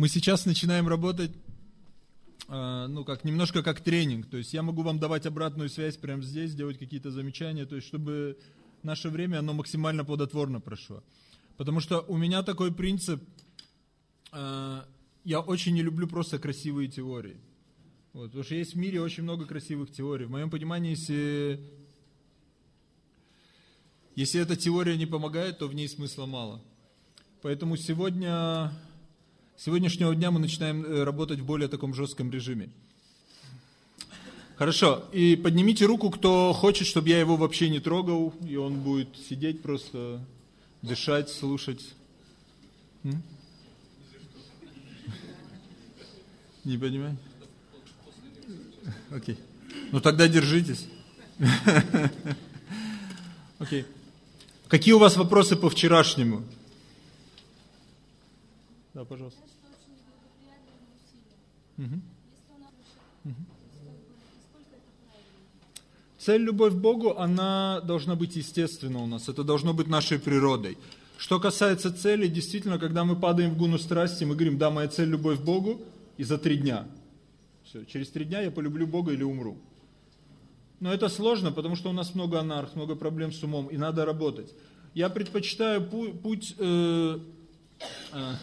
Мы сейчас начинаем работать, э, ну, как немножко как тренинг. То есть я могу вам давать обратную связь прямо здесь, делать какие-то замечания, то есть чтобы наше время, оно максимально плодотворно прошло. Потому что у меня такой принцип, э, я очень не люблю просто красивые теории. Вот, потому что есть в мире очень много красивых теорий. В моем понимании, если, если эта теория не помогает, то в ней смысла мало. Поэтому сегодня, сегодняшнего дня мы начинаем э, работать в более таком жестком режиме. Хорошо, и поднимите руку, кто хочет, чтобы я его вообще не трогал, и он будет сидеть просто, дышать, слушать. М? Не понимаю? Окей. Ну тогда держитесь. Окей. Какие у вас вопросы по вчерашнему? Да, пожалуйста. Цель любовь к Богу, она должна быть естественна у нас. Это должно быть нашей природой. Что касается цели, действительно, когда мы падаем в гуну страсти, мы говорим, да, моя цель любовь к Богу, и за три дня – все, через три дня я полюблю Бога или умру. Но это сложно, потому что у нас много анарх, много проблем с умом, и надо работать. Я предпочитаю путь, э, э, э,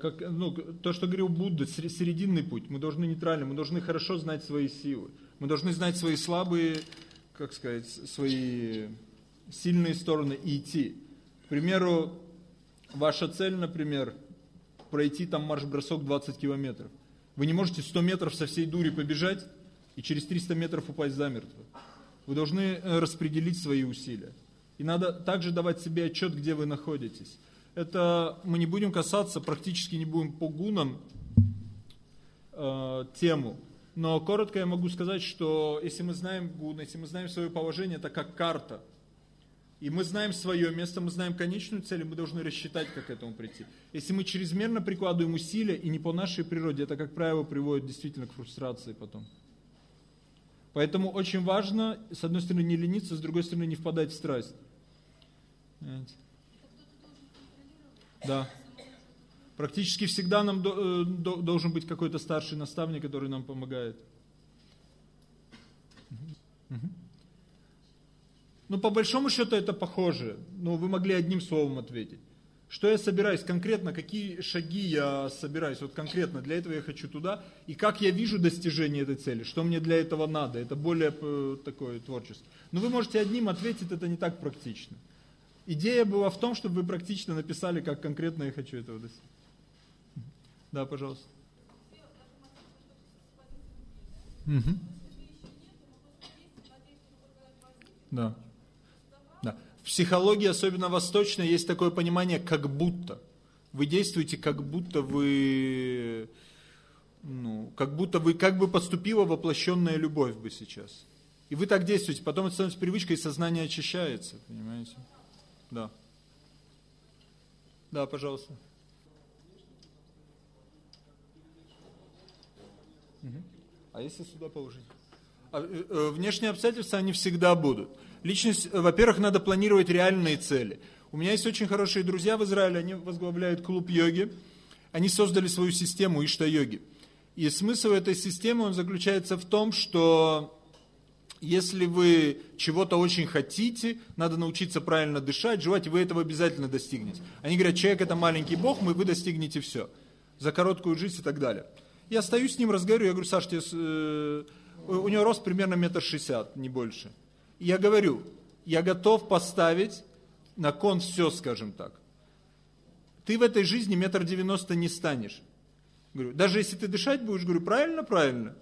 как, ну, то, что говорил Будда, серединный путь. Мы должны нейтрально, мы должны хорошо знать свои силы. Мы должны знать свои слабые, как сказать, свои сильные стороны и идти. К примеру, ваша цель, например, пройти там марш-бросок 20 километров. Вы не можете 100 метров со всей дури побежать и через 300 метров упасть замертво. Вы должны э, распределить свои усилия. И надо также давать себе отчет, где вы находитесь. Это мы не будем касаться, практически не будем по гунам э, тему. Но коротко я могу сказать, что если мы знаем гун, если мы знаем свое положение, это как карта – и мы знаем свое место, мы знаем конечную цель, и мы должны рассчитать, как к этому прийти. Если мы чрезмерно прикладываем усилия, и не по нашей природе, это, как правило, приводит действительно к фрустрации потом. Поэтому очень важно, с одной стороны, не лениться, с другой стороны, не впадать в страсть. Понимаете? Да. Практически всегда нам э, должен быть какой-то старший наставник, который нам помогает. Ну, по большому счету это похоже. Ну, вы могли одним словом ответить. Что я собираюсь конкретно, какие шаги я собираюсь, вот конкретно для этого я хочу туда, и как я вижу достижение этой цели, что мне для этого надо, это более э, такое творчество. Но вы можете одним ответить, это не так практично. Идея была в том, чтобы вы практично написали, как конкретно я хочу этого достичь. Да, пожалуйста. Угу. Да. В психологии, особенно восточной, есть такое понимание, как будто. Вы действуете, как будто вы, ну, как будто вы, как бы поступила воплощенная любовь бы сейчас. И вы так действуете, потом это становится привычкой, и сознание очищается, понимаете? Да. Да, пожалуйста. А если сюда положить? А, э, э, внешние обстоятельства, они всегда будут. Личность, э, во-первых, надо планировать реальные цели. У меня есть очень хорошие друзья в Израиле, они возглавляют клуб йоги. Они создали свою систему Ишта-йоги. И смысл этой системы, он заключается в том, что если вы чего-то очень хотите, надо научиться правильно дышать, жевать, и вы этого обязательно достигнете. Они говорят, человек это маленький бог, мы, вы достигнете все. За короткую жизнь и так далее. Я стою с ним, разговариваю, я говорю, Саш, тебе, э, у него рост примерно метр шестьдесят, не больше я говорю, я готов поставить на кон все, скажем так. Ты в этой жизни метр девяносто не станешь. Говорю, даже если ты дышать будешь, говорю, правильно, правильно.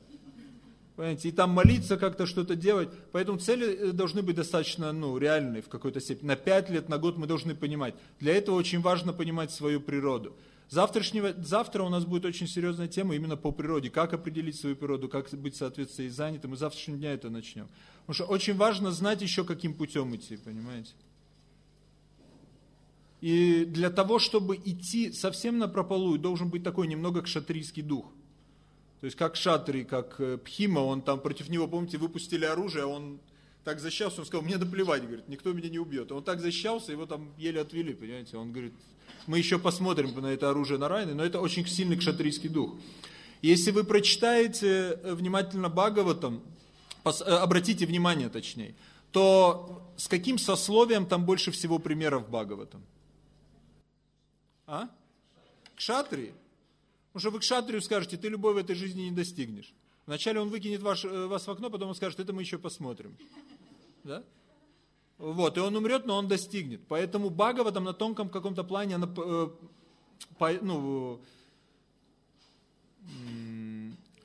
Понимаете, и там молиться, как-то что-то делать. Поэтому цели э, должны быть достаточно ну, реальные в какой-то степени. На пять лет, на год мы должны понимать. Для этого очень важно понимать свою природу. Завтрашнего, завтра у нас будет очень серьезная тема именно по природе. Как определить свою природу, как быть, соответственно, и занятым. Мы завтрашнего дня это начнем. Потому что очень важно знать еще, каким путем идти, понимаете? И для того, чтобы идти совсем на прополую, должен быть такой немного кшатрийский дух. То есть как шатри, как э, Пхима, он там против него, помните, выпустили оружие, он так защищался, он сказал, мне наплевать, говорит, никто меня не убьет. Он так защищался, его там еле отвели, понимаете. Он говорит, мы еще посмотрим на это оружие на райны, но это очень сильный кшатрийский дух. Если вы прочитаете э, внимательно Бхагаватам, э, обратите внимание точнее, то с каким сословием там больше всего примеров Бхагаватам? А? Кшатри? Потому что вы к шатрию скажете, ты любовь в этой жизни не достигнешь. Вначале он выкинет ваш, э, вас в окно, потом он скажет, это мы еще посмотрим. Да? Вот, и он умрет, но он достигнет. Поэтому Багова там на тонком каком-то плане, она, э, по, ну,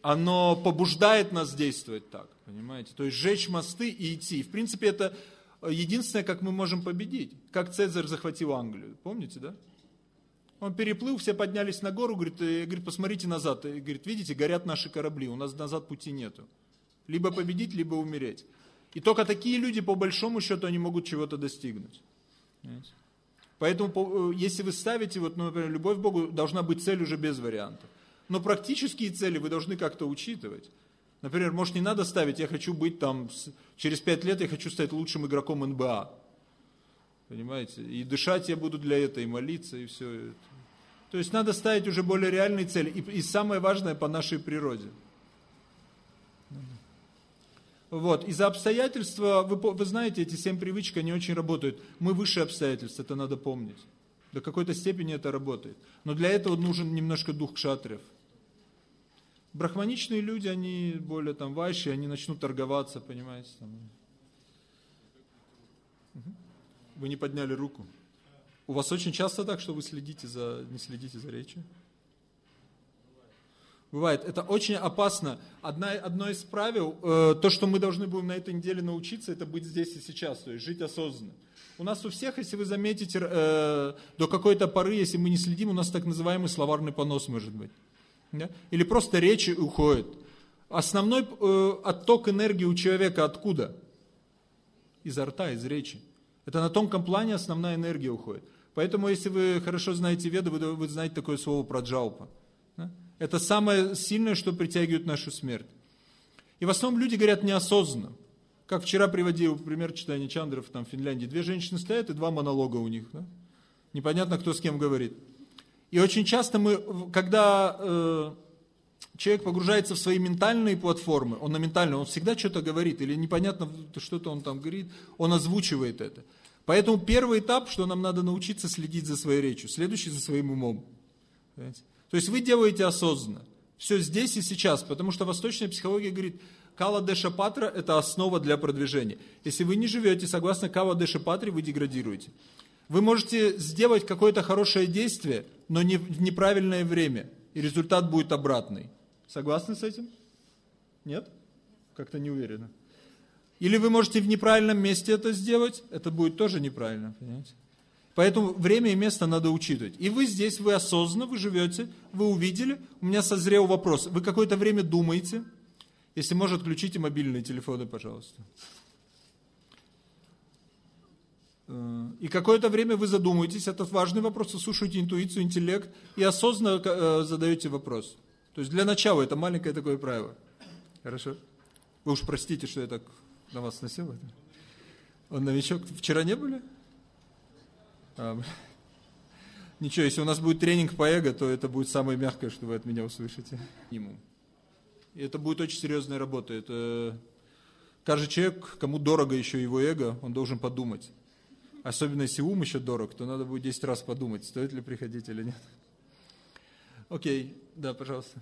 оно побуждает нас действовать так, понимаете? То есть сжечь мосты и идти. В принципе, это единственное, как мы можем победить. Как Цезарь захватил Англию, помните, да? Он переплыл, все поднялись на гору, говорит, и, говорит, посмотрите назад. И, говорит, видите, горят наши корабли, у нас назад пути нету. Либо победить, либо умереть. И только такие люди, по большому счету, они могут чего-то достигнуть. Понимаете? Поэтому, э, если вы ставите, вот, ну, например, любовь к Богу, должна быть цель уже без вариантов. Но практические цели вы должны как-то учитывать. Например, может не надо ставить, я хочу быть там, через пять лет я хочу стать лучшим игроком НБА. Понимаете? И дышать я буду для этого, и молиться, и все это. То есть надо ставить уже более реальные цели. И, и самое важное по нашей природе. Вот. Из-за обстоятельства, вы, вы знаете, эти семь привычек, они очень работают. Мы выше обстоятельств, это надо помнить. До какой-то степени это работает. Но для этого нужен немножко дух кшатриев. Брахманичные люди, они более там вайши, они начнут торговаться, понимаете. Там. Вы не подняли руку. У вас очень часто так, что вы следите за, не следите за речью? Бывает. Это очень опасно. Одна, одно из правил, э, то, что мы должны будем на этой неделе научиться, это быть здесь и сейчас, то есть жить осознанно. У нас у всех, если вы заметите, э, до какой-то поры, если мы не следим, у нас так называемый словарный понос может быть. Да? Или просто речи уходит. Основной э, отток энергии у человека откуда? Изо рта, из речи. Это на тонком плане основная энергия уходит. Поэтому, если вы хорошо знаете веды, вы, вы знаете такое слово про джалпа. Да? Это самое сильное, что притягивает нашу смерть. И в основном люди говорят неосознанно. Как вчера приводил пример читания Чандров там, в Финляндии. Две женщины стоят и два монолога у них. Да? Непонятно, кто с кем говорит. И очень часто мы, когда э, человек погружается в свои ментальные платформы, он на ментальном, он всегда что-то говорит, или непонятно, что-то он там говорит, он озвучивает это. Поэтому первый этап, что нам надо научиться следить за своей речью, следующий за своим умом. Понимаете? То есть вы делаете осознанно. Все здесь и сейчас, потому что восточная психология говорит, Кала Деша Патра – это основа для продвижения. Если вы не живете согласно Кала Деша Патре, вы деградируете. Вы можете сделать какое-то хорошее действие, но не в неправильное время, и результат будет обратный. Согласны с этим? Нет? Как-то не уверенно. Или вы можете в неправильном месте это сделать, это будет тоже неправильно, понимаете? Поэтому время и место надо учитывать. И вы здесь, вы осознанно, вы живете, вы увидели, у меня созрел вопрос. Вы какое-то время думаете, если может, включите мобильные телефоны, пожалуйста. Э, и какое-то время вы задумаетесь, это важный вопрос, слушаете интуицию, интеллект и осознанно э, задаете вопрос. То есть для начала это маленькое такое правило. Хорошо? Вы уж простите, что я так на вас носил это? Он новичок. Вчера не были? А, ничего, если у нас будет тренинг по эго, то это будет самое мягкое, что вы от меня услышите. И это будет очень серьезная работа. Это каждый человек, кому дорого еще его эго, он должен подумать. Особенно если ум еще дорог, то надо будет 10 раз подумать, стоит ли приходить или нет. Окей, да, пожалуйста.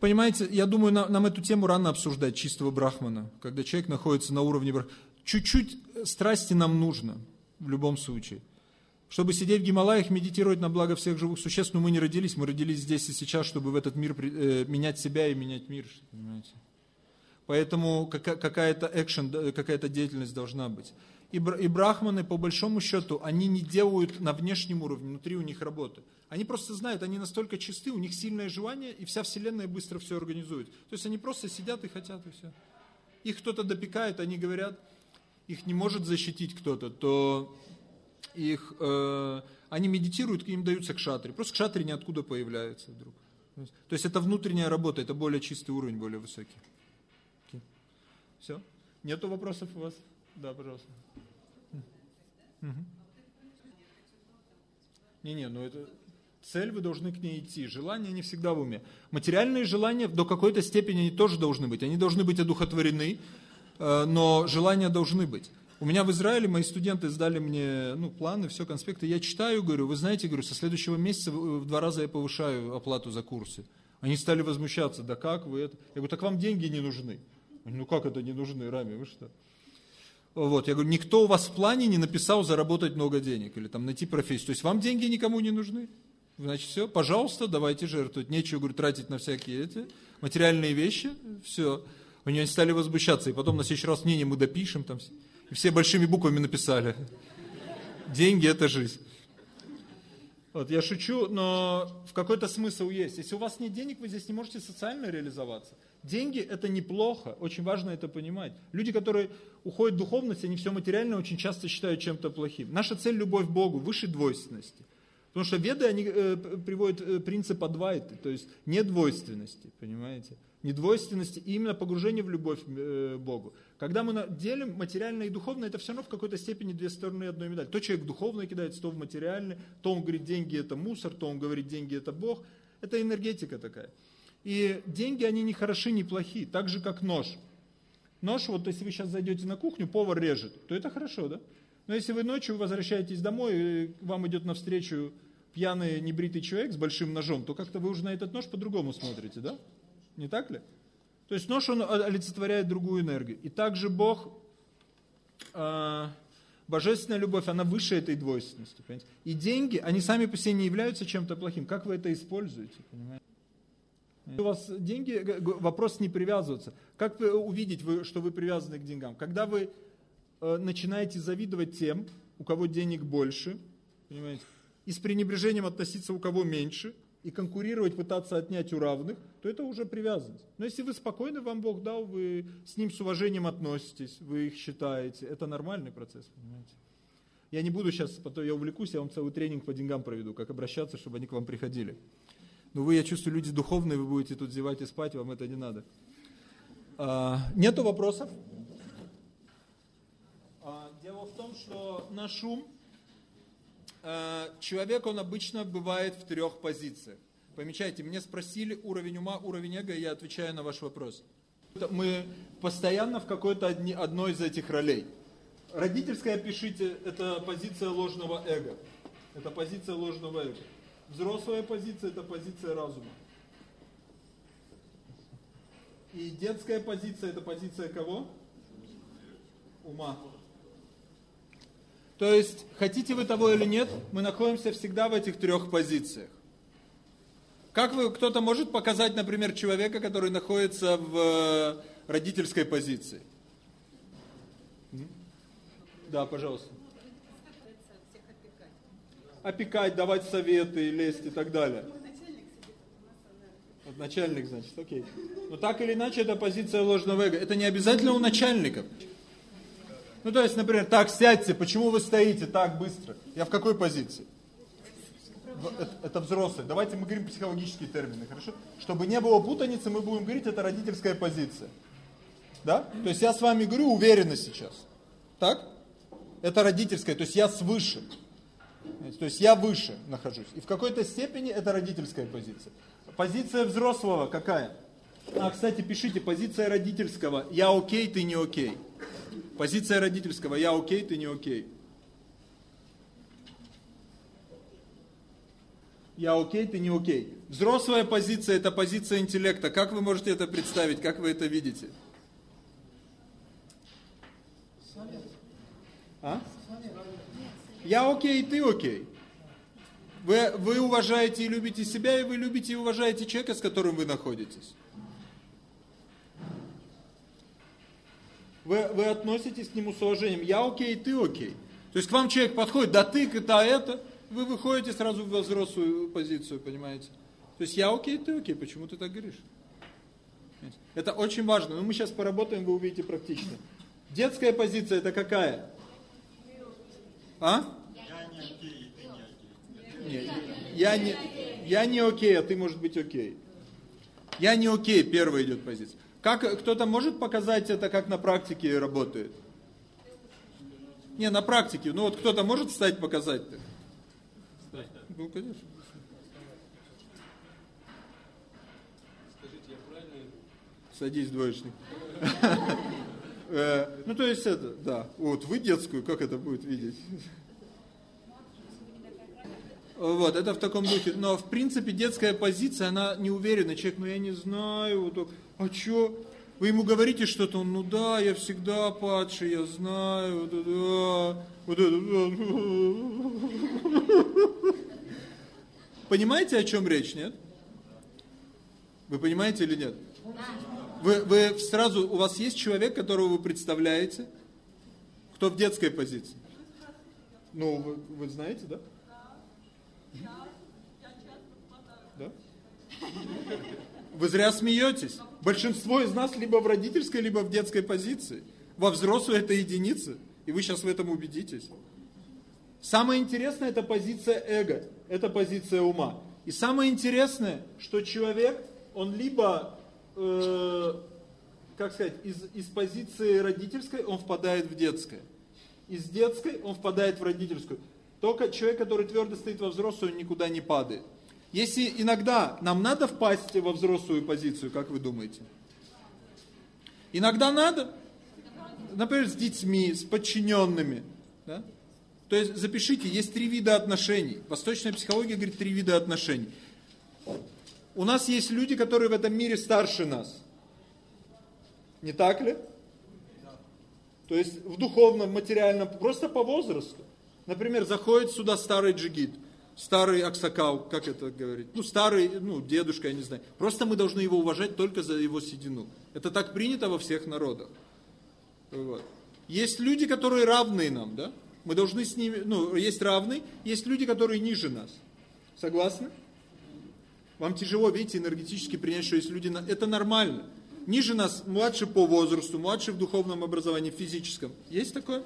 Понимаете, я думаю, нам, нам эту тему рано обсуждать, чистого брахмана, когда человек находится на уровне брахмана. Чуть-чуть страсти нам нужно, в любом случае. Чтобы сидеть в Гималаях, медитировать на благо всех живых существ, но мы не родились, мы родились здесь и сейчас, чтобы в этот мир э, менять себя и менять мир, понимаете. Поэтому какая-то экшен, какая-то деятельность должна быть. И, брахманы, по большому счету, они не делают на внешнем уровне, внутри у них работы. Они просто знают, они настолько чисты, у них сильное желание, и вся вселенная быстро все организует. То есть они просто сидят и хотят, и все. Их кто-то допекает, они говорят, их не может защитить кто-то, то их, э, они медитируют, им даются кшатри. Просто кшатри ниоткуда появляются вдруг. То есть это внутренняя работа, это более чистый уровень, более высокий. Все? Нету вопросов у вас? Да, пожалуйста. Не-не, ну это цель, вы должны к ней идти. Желания не всегда в уме. Материальные желания до какой-то степени они тоже должны быть. Они должны быть одухотворены, э, но желания должны быть. У меня в Израиле мои студенты сдали мне ну, планы, все, конспекты. Я читаю, говорю, вы знаете, говорю, со следующего месяца в два раза я повышаю оплату за курсы. Они стали возмущаться, да как вы это? Я говорю, так вам деньги не нужны. Они, ну как это не нужны, Рами, вы что? Вот, я говорю, никто у вас в плане не написал заработать много денег или там найти профессию. То есть вам деньги никому не нужны. Значит, все, пожалуйста, давайте жертвовать. Нечего, говорю, тратить на всякие эти материальные вещи. Все. У нее стали возмущаться. И потом на следующий раз, не, не, мы допишем там. И все большими буквами написали. Деньги – это жизнь. Вот, я шучу, но в какой-то смысл есть. Если у вас нет денег, вы здесь не можете социально реализоваться. Деньги – это неплохо, очень важно это понимать. Люди, которые уходят в духовность, они все материальное очень часто считают чем-то плохим. Наша цель – любовь к Богу, выше двойственности. Потому что веды, они э, приводят э, принцип адвайты, то есть недвойственности, понимаете? Недвойственности и именно погружение в любовь э, Богу. Когда мы делим материальное и духовное, это все равно в какой-то степени две стороны одной медали. То человек духовно кидается, то в материальное, то он говорит, деньги это мусор, то он говорит, деньги это Бог. Это энергетика такая. И деньги, они не хороши, не плохи, так же как нож. Нож, вот если вы сейчас зайдете на кухню, повар режет, то это хорошо, да? Но если вы ночью возвращаетесь домой, вам идет навстречу пьяный небритый человек с большим ножом, то как-то вы уже на этот нож по-другому смотрите, да? Не так ли? То есть нож, он олицетворяет другую энергию. И также Бог, э, божественная любовь, она выше этой двойственности. Понимаете? И деньги, они сами по себе не являются чем-то плохим. Как вы это используете? Понимаете? У вас деньги, вопрос не привязываться. Как вы увидеть, что вы привязаны к деньгам? Когда вы э, начинаете завидовать тем, у кого денег больше, понимаете, и с пренебрежением относиться у кого меньше – и конкурировать, пытаться отнять у равных, то это уже привязанность. Но если вы спокойны, вам Бог дал, вы с ним с уважением относитесь, вы их считаете, это нормальный процесс, понимаете. Я не буду сейчас, потом я увлекусь, я вам целый тренинг по деньгам проведу, как обращаться, чтобы они к вам приходили. Но вы, я чувствую, люди духовные, вы будете тут зевать и спать, вам это не надо. А, нету вопросов? А, дело в том, что наш ум, Э, человек, он обычно бывает в трех позициях. Помечайте, мне спросили уровень ума, уровень эго, я отвечаю на ваш вопрос. Мы постоянно в какой-то одной из этих ролей. Родительская, пишите, это позиция ложного эго. Это позиция ложного эго. Взрослая позиция, это позиция разума. И детская позиция, это позиция кого? Ума. То есть, хотите вы того или нет, мы находимся всегда в этих трех позициях. Как вы, кто-то может показать, например, человека, который находится в э, родительской позиции? Да, пожалуйста. Опекать, давать советы, лезть и так далее. Вот начальник, значит, окей. Но так или иначе, это позиция ложного эго. Это не обязательно у начальников. Ну, то есть, например, так, сядьте, почему вы стоите так быстро? Я в какой позиции? Это, это взрослый. Давайте мы говорим психологические термины, хорошо? Чтобы не было путаницы, мы будем говорить, это родительская позиция. Да? То есть я с вами говорю уверенно сейчас. Так? Это родительская, то есть я свыше. То есть я выше нахожусь. И в какой-то степени это родительская позиция. Позиция взрослого какая? А, кстати, пишите, позиция родительского. Я окей, ты не окей. Позиция родительского, я окей, ты не окей. Я окей, ты не окей. Взрослая позиция – это позиция интеллекта. Как вы можете это представить, как вы это видите? А? Я окей, ты окей. Вы, вы уважаете и любите себя, и вы любите и уважаете человека, с которым вы находитесь. Вы, вы относитесь к нему с уважением. Я окей, ты окей. То есть к вам человек подходит, да ты, да это. Вы выходите сразу в взрослую позицию, понимаете. То есть я окей, ты окей. Почему ты так говоришь? Это очень важно. Но мы сейчас поработаем, вы увидите практично. Детская позиция это какая? А? Я не окей, ты не окей. Нет, я не, я не окей, а ты может быть окей. Я не окей, первая идет позиция. Как кто-то может показать это, как на практике работает? Не, на практике. Ну вот кто-то может встать показать? -то? Ну, конечно. Садись, двоечник. Э, ну, то есть это, да. Вот, вы детскую, как это будет видеть? Вот, это в таком духе. Но, в принципе, детская позиция, она не уверена. Человек, ну, я не знаю, вот, а что? Вы ему говорите что-то, он, ну да, я всегда падший, я знаю, да, да, вот это, да. Понимаете, о чем речь, нет? Вы понимаете или нет? Вы, вы сразу, у вас есть человек, которого вы представляете, кто в детской позиции? Ну, вы, вы знаете, да? Да? Вы зря смеетесь. Большинство из нас либо в родительской, либо в детской позиции. Во взрослой это единицы. И вы сейчас в этом убедитесь. Самое интересное это позиция эго. Это позиция ума. И самое интересное, что человек, он либо, э, как сказать, из, из позиции родительской он впадает в детское. Из детской он впадает в родительскую. Только человек, который твердо стоит во взрослую, никуда не падает. Если иногда нам надо впасть во взрослую позицию, как вы думаете? Иногда надо. Например, с детьми, с подчиненными. Да? То есть запишите, есть три вида отношений. Восточная психология говорит три вида отношений. У нас есть люди, которые в этом мире старше нас. Не так ли? То есть в духовном, материальном, просто по возрасту. Например, заходит сюда старый джигит, старый аксакал, как это говорить, ну старый, ну дедушка, я не знаю. Просто мы должны его уважать только за его седину. Это так принято во всех народах. Вот. Есть люди, которые равные нам, да? Мы должны с ними, ну, есть равные, есть люди, которые ниже нас. Согласны? Вам тяжело, видите, энергетически принять, что есть люди, это нормально. Ниже нас, младше по возрасту, младше в духовном образовании, физическом. Есть такое?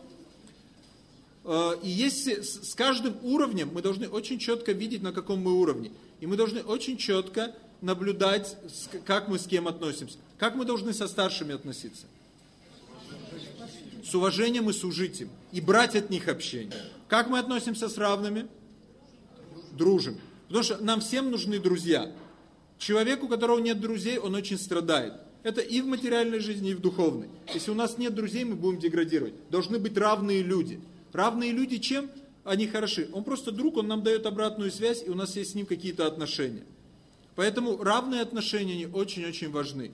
Э, и если с каждым уровнем мы должны очень четко видеть, на каком мы уровне. И мы должны очень четко наблюдать, как мы с кем относимся. Как мы должны со старшими относиться? С уважением и с ужитием. И брать от них общение. Как мы относимся с равными? Дружим. Потому что нам всем нужны друзья. Человек, у которого нет друзей, он очень страдает. Это и в материальной жизни, и в духовной. Если у нас нет друзей, мы будем деградировать. Должны быть равные люди – Равные люди чем? Они хороши. Он просто друг, он нам дает обратную связь, и у нас есть с ним какие-то отношения. Поэтому равные отношения, они очень-очень важны.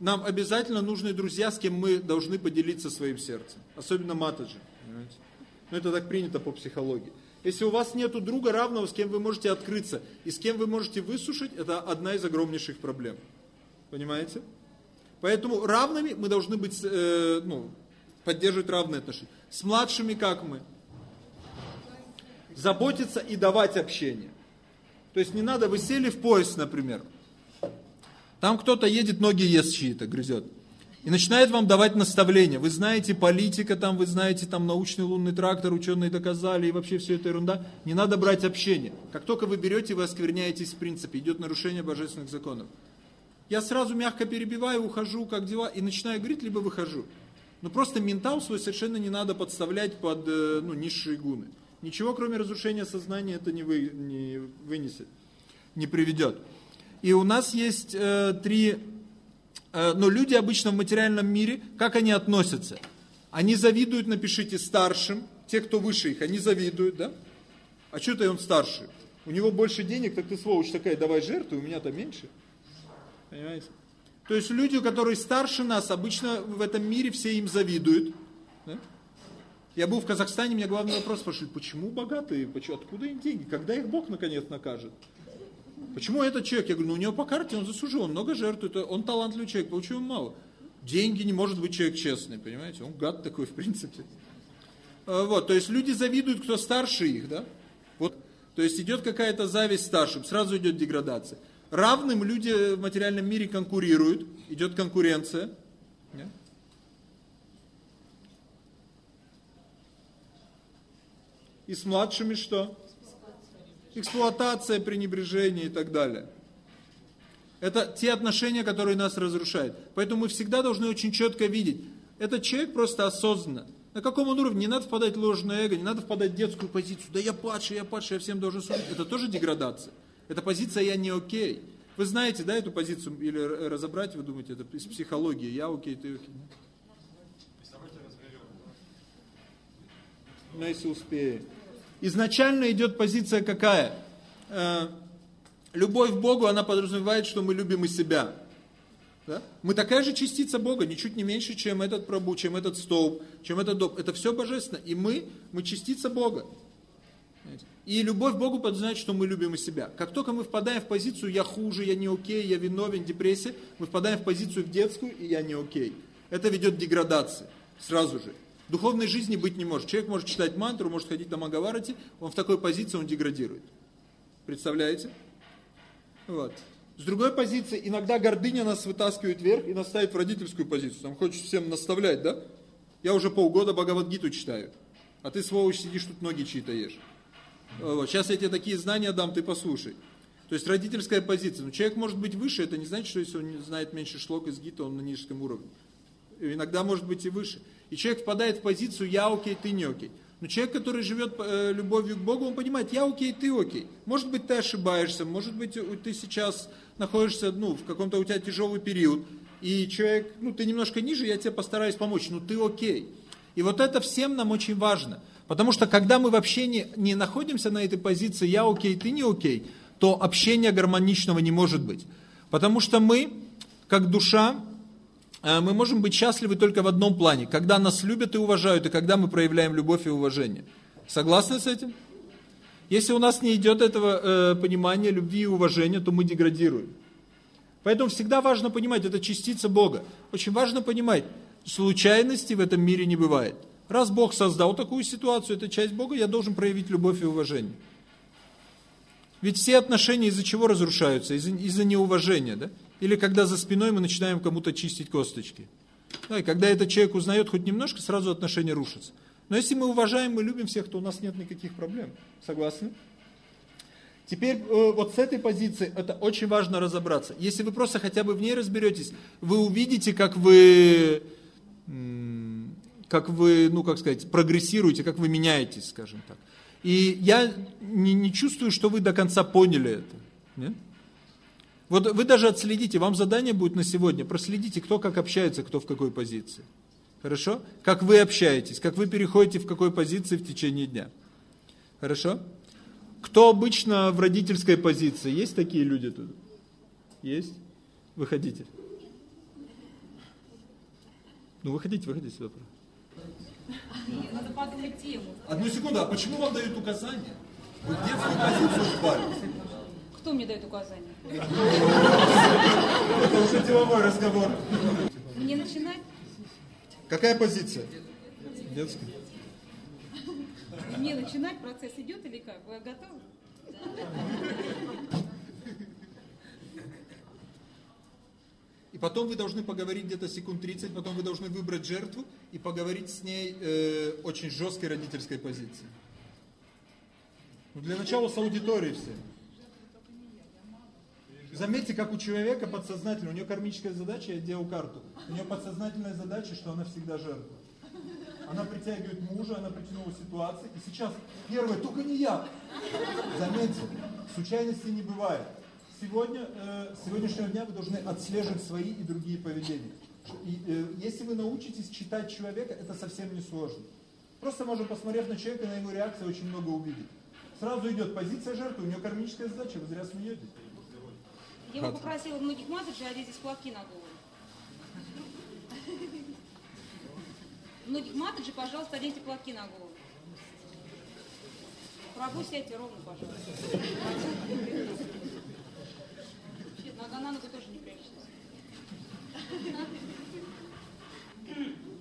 Нам обязательно нужны друзья, с кем мы должны поделиться своим сердцем. Особенно матаджи. Понимаете? Ну это так принято по психологии. Если у вас нету друга равного, с кем вы можете открыться, и с кем вы можете высушить, это одна из огромнейших проблем. Понимаете? Поэтому равными мы должны быть, э, ну, поддерживать равные отношения. С младшими как мы? Заботиться и давать общение. То есть не надо, вы сели в поезд, например. Там кто-то едет, ноги ест чьи-то, грызет. И начинает вам давать наставления. Вы знаете политика, там, вы знаете там научный лунный трактор, ученые доказали, и вообще все это ерунда. Не надо брать общение. Как только вы берете, вы оскверняетесь в принципе, идет нарушение божественных законов. Я сразу мягко перебиваю, ухожу, как дела, и начинаю говорить, либо выхожу. Но просто ментал свой совершенно не надо подставлять под э, ну, низшие гуны. Ничего, кроме разрушения сознания, это не, вы, не вынесет, не приведет. И у нас есть э, три... Э, но люди обычно в материальном мире, как они относятся? Они завидуют, напишите, старшим, те, кто выше их, они завидуют, да? А что ты он старше? У него больше денег, так ты сволочь такая, давай жертвуй, у меня-то меньше. Понимаете? То есть люди, которые старше нас, обычно в этом мире все им завидуют. Да? Я был в Казахстане, меня главный вопрос спрашивали, почему богатые, почему, откуда им деньги, когда их Бог наконец накажет? Почему этот человек? Я говорю, ну у него по карте он заслужил, он много жертвует, он талантливый человек, ему мало? Деньги не может быть человек честный, понимаете? Он гад такой, в принципе. А, вот, то есть люди завидуют, кто старше их, да? Вот, то есть идет какая-то зависть старшим, сразу идет деградация равным люди в материальном мире конкурируют, идет конкуренция. И с младшими что? Эксплуатация, пренебрежение и так далее. Это те отношения, которые нас разрушают. Поэтому мы всегда должны очень четко видеть, этот человек просто осознанно. На каком он уровне? Не надо впадать в ложное эго, не надо впадать в детскую позицию. Да я падший, я падший, я всем должен служить. Это тоже деградация. Это позиция «я не окей». Вы знаете, да, эту позицию, или разобрать, вы думаете, это из психологии, я окей, ты окей. Ну, если успею. Изначально идет позиция какая? Э, любовь к Богу, она подразумевает, что мы любим и себя. Да? Мы такая же частица Бога, ничуть не меньше, чем этот пробу, чем этот столб, чем этот дом. Это все божественно. И мы, мы частица Бога. И любовь к Богу подразумевает, что мы любим и себя. Как только мы впадаем в позицию «я хуже», «я не окей», «я виновен», депрессия, мы впадаем в позицию в детскую и «я не окей». Это ведет к деградации сразу же. Духовной жизни быть не может. Человек может читать мантру, может ходить на Магаварате, он в такой позиции, он деградирует. Представляете? Вот. С другой позиции, иногда гордыня нас вытаскивает вверх и нас ставит в родительскую позицию. Там хочешь всем наставлять, да? Я уже полгода Бхагавадгиту читаю, а ты, сволочь, сидишь тут ноги чьи-то. Вот. Сейчас я тебе такие знания дам, ты послушай. То есть родительская позиция. Но человек может быть выше, это не значит, что если он знает меньше шлок из гита, он на низком уровне. Иногда может быть и выше. И человек впадает в позицию «я окей, ты не окей». Но человек, который живет э, любовью к Богу, он понимает, я окей, ты окей. Может быть, ты ошибаешься, может быть, ты сейчас находишься ну, в каком-то у тебя тяжелый период, и человек, ну, ты немножко ниже, я тебе постараюсь помочь, но ты окей. И вот это всем нам очень важно. Потому что когда мы вообще не, не находимся на этой позиции «я окей, ты не окей», то общения гармоничного не может быть. Потому что мы, как душа, мы можем быть счастливы только в одном плане, когда нас любят и уважают, и когда мы проявляем любовь и уважение. Согласны с этим? Если у нас не идет этого э, понимания любви и уважения, то мы деградируем. Поэтому всегда важно понимать, это частица Бога. Очень важно понимать, случайности в этом мире не бывает. Раз Бог создал такую ситуацию, это часть Бога, я должен проявить любовь и уважение. Ведь все отношения из-за чего разрушаются? Из-за из неуважения, да? Или когда за спиной мы начинаем кому-то чистить косточки. Да, и когда этот человек узнает хоть немножко, сразу отношения рушатся. Но если мы уважаем, мы любим всех, то у нас нет никаких проблем. Согласны? Теперь э, вот с этой позиции это очень важно разобраться. Если вы просто хотя бы в ней разберетесь, вы увидите, как вы, как вы, ну как сказать, прогрессируете, как вы меняетесь, скажем так. И я не, не чувствую, что вы до конца поняли это. Нет? Вот вы даже отследите, вам задание будет на сегодня, проследите, кто как общается, кто в какой позиции. Хорошо? Как вы общаетесь, как вы переходите в какой позиции в течение дня. Хорошо? Кто обычно в родительской позиции? Есть такие люди тут? Есть? Выходите. Ну, выходите, выходите сюда. Надо подумать тему. Одну секунду, а почему вам дают указания? Вы в детскую позицию впали. Кто мне дает указания? Это уже деловой разговор. Мне начинать? Какая позиция? Детская. Мне начинать? Процесс идет или как? Вы готовы? Потом вы должны поговорить где-то секунд 30, потом вы должны выбрать жертву и поговорить с ней э, очень жесткой родительской позиции. Ну, для начала с аудиторией все. Заметьте, как у человека подсознательно, у нее кармическая задача, я делал карту, у нее подсознательная задача, что она всегда жертва. Она притягивает мужа, она притянула ситуацию, и сейчас первое, только не я. Заметьте, случайностей не бывает. Сегодня, э, с сегодняшнего дня вы должны отслеживать свои и другие поведения. И, э, если вы научитесь читать человека, это совсем не сложно. Просто можно, посмотрев на человека, на его реакцию, очень много увидеть. Сразу идет позиция жертвы, у нее кармическая задача, вы зря смеетесь. Я бы попросила многих матриджей одеть здесь платки на голову. Многих матриджей, пожалуйста, оденьте платки на голову. Пробу сядьте ровно, пожалуйста. На ногу тоже неприлично.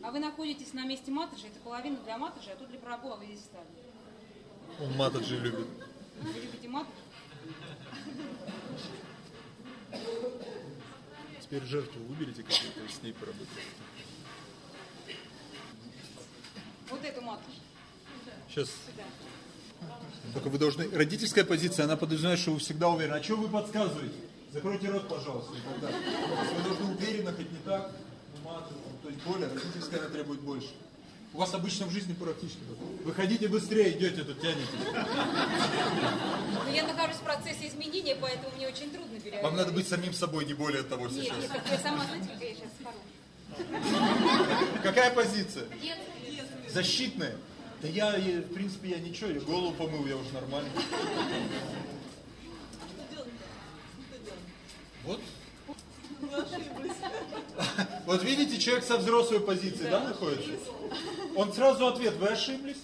А вы находитесь на месте матриджа, это половина для матриджа, а тут для пробу, а вы здесь стали. Он матриджи любит. Вы любите матриджи? Теперь жертву выберите какую-то, с ней поработайте. Вот эту матушку. Сейчас. Только вы должны... Родительская позиция, она подразумевает, что вы всегда уверены. А что вы подсказываете? Закройте рот, пожалуйста, и так далее. То есть вы должны уверенно, хоть не так, мат, то есть более, родительская она требует больше. У вас обычно в жизни практически так. Выходите быстрее, идете, тут тянете. Но я нахожусь в процессе изменения, поэтому мне очень трудно переговорить. Вам надо быть самим собой, не более того Нет, сейчас. нет, я сама, знаете, какая я сейчас хорошая. Какая позиция? Защитная. Да я, в принципе, я ничего, я голову помыл, я уже нормальный. Вот. Вот видите, человек со взрослой позиции, да, находится? Он сразу ответ, вы ошиблись?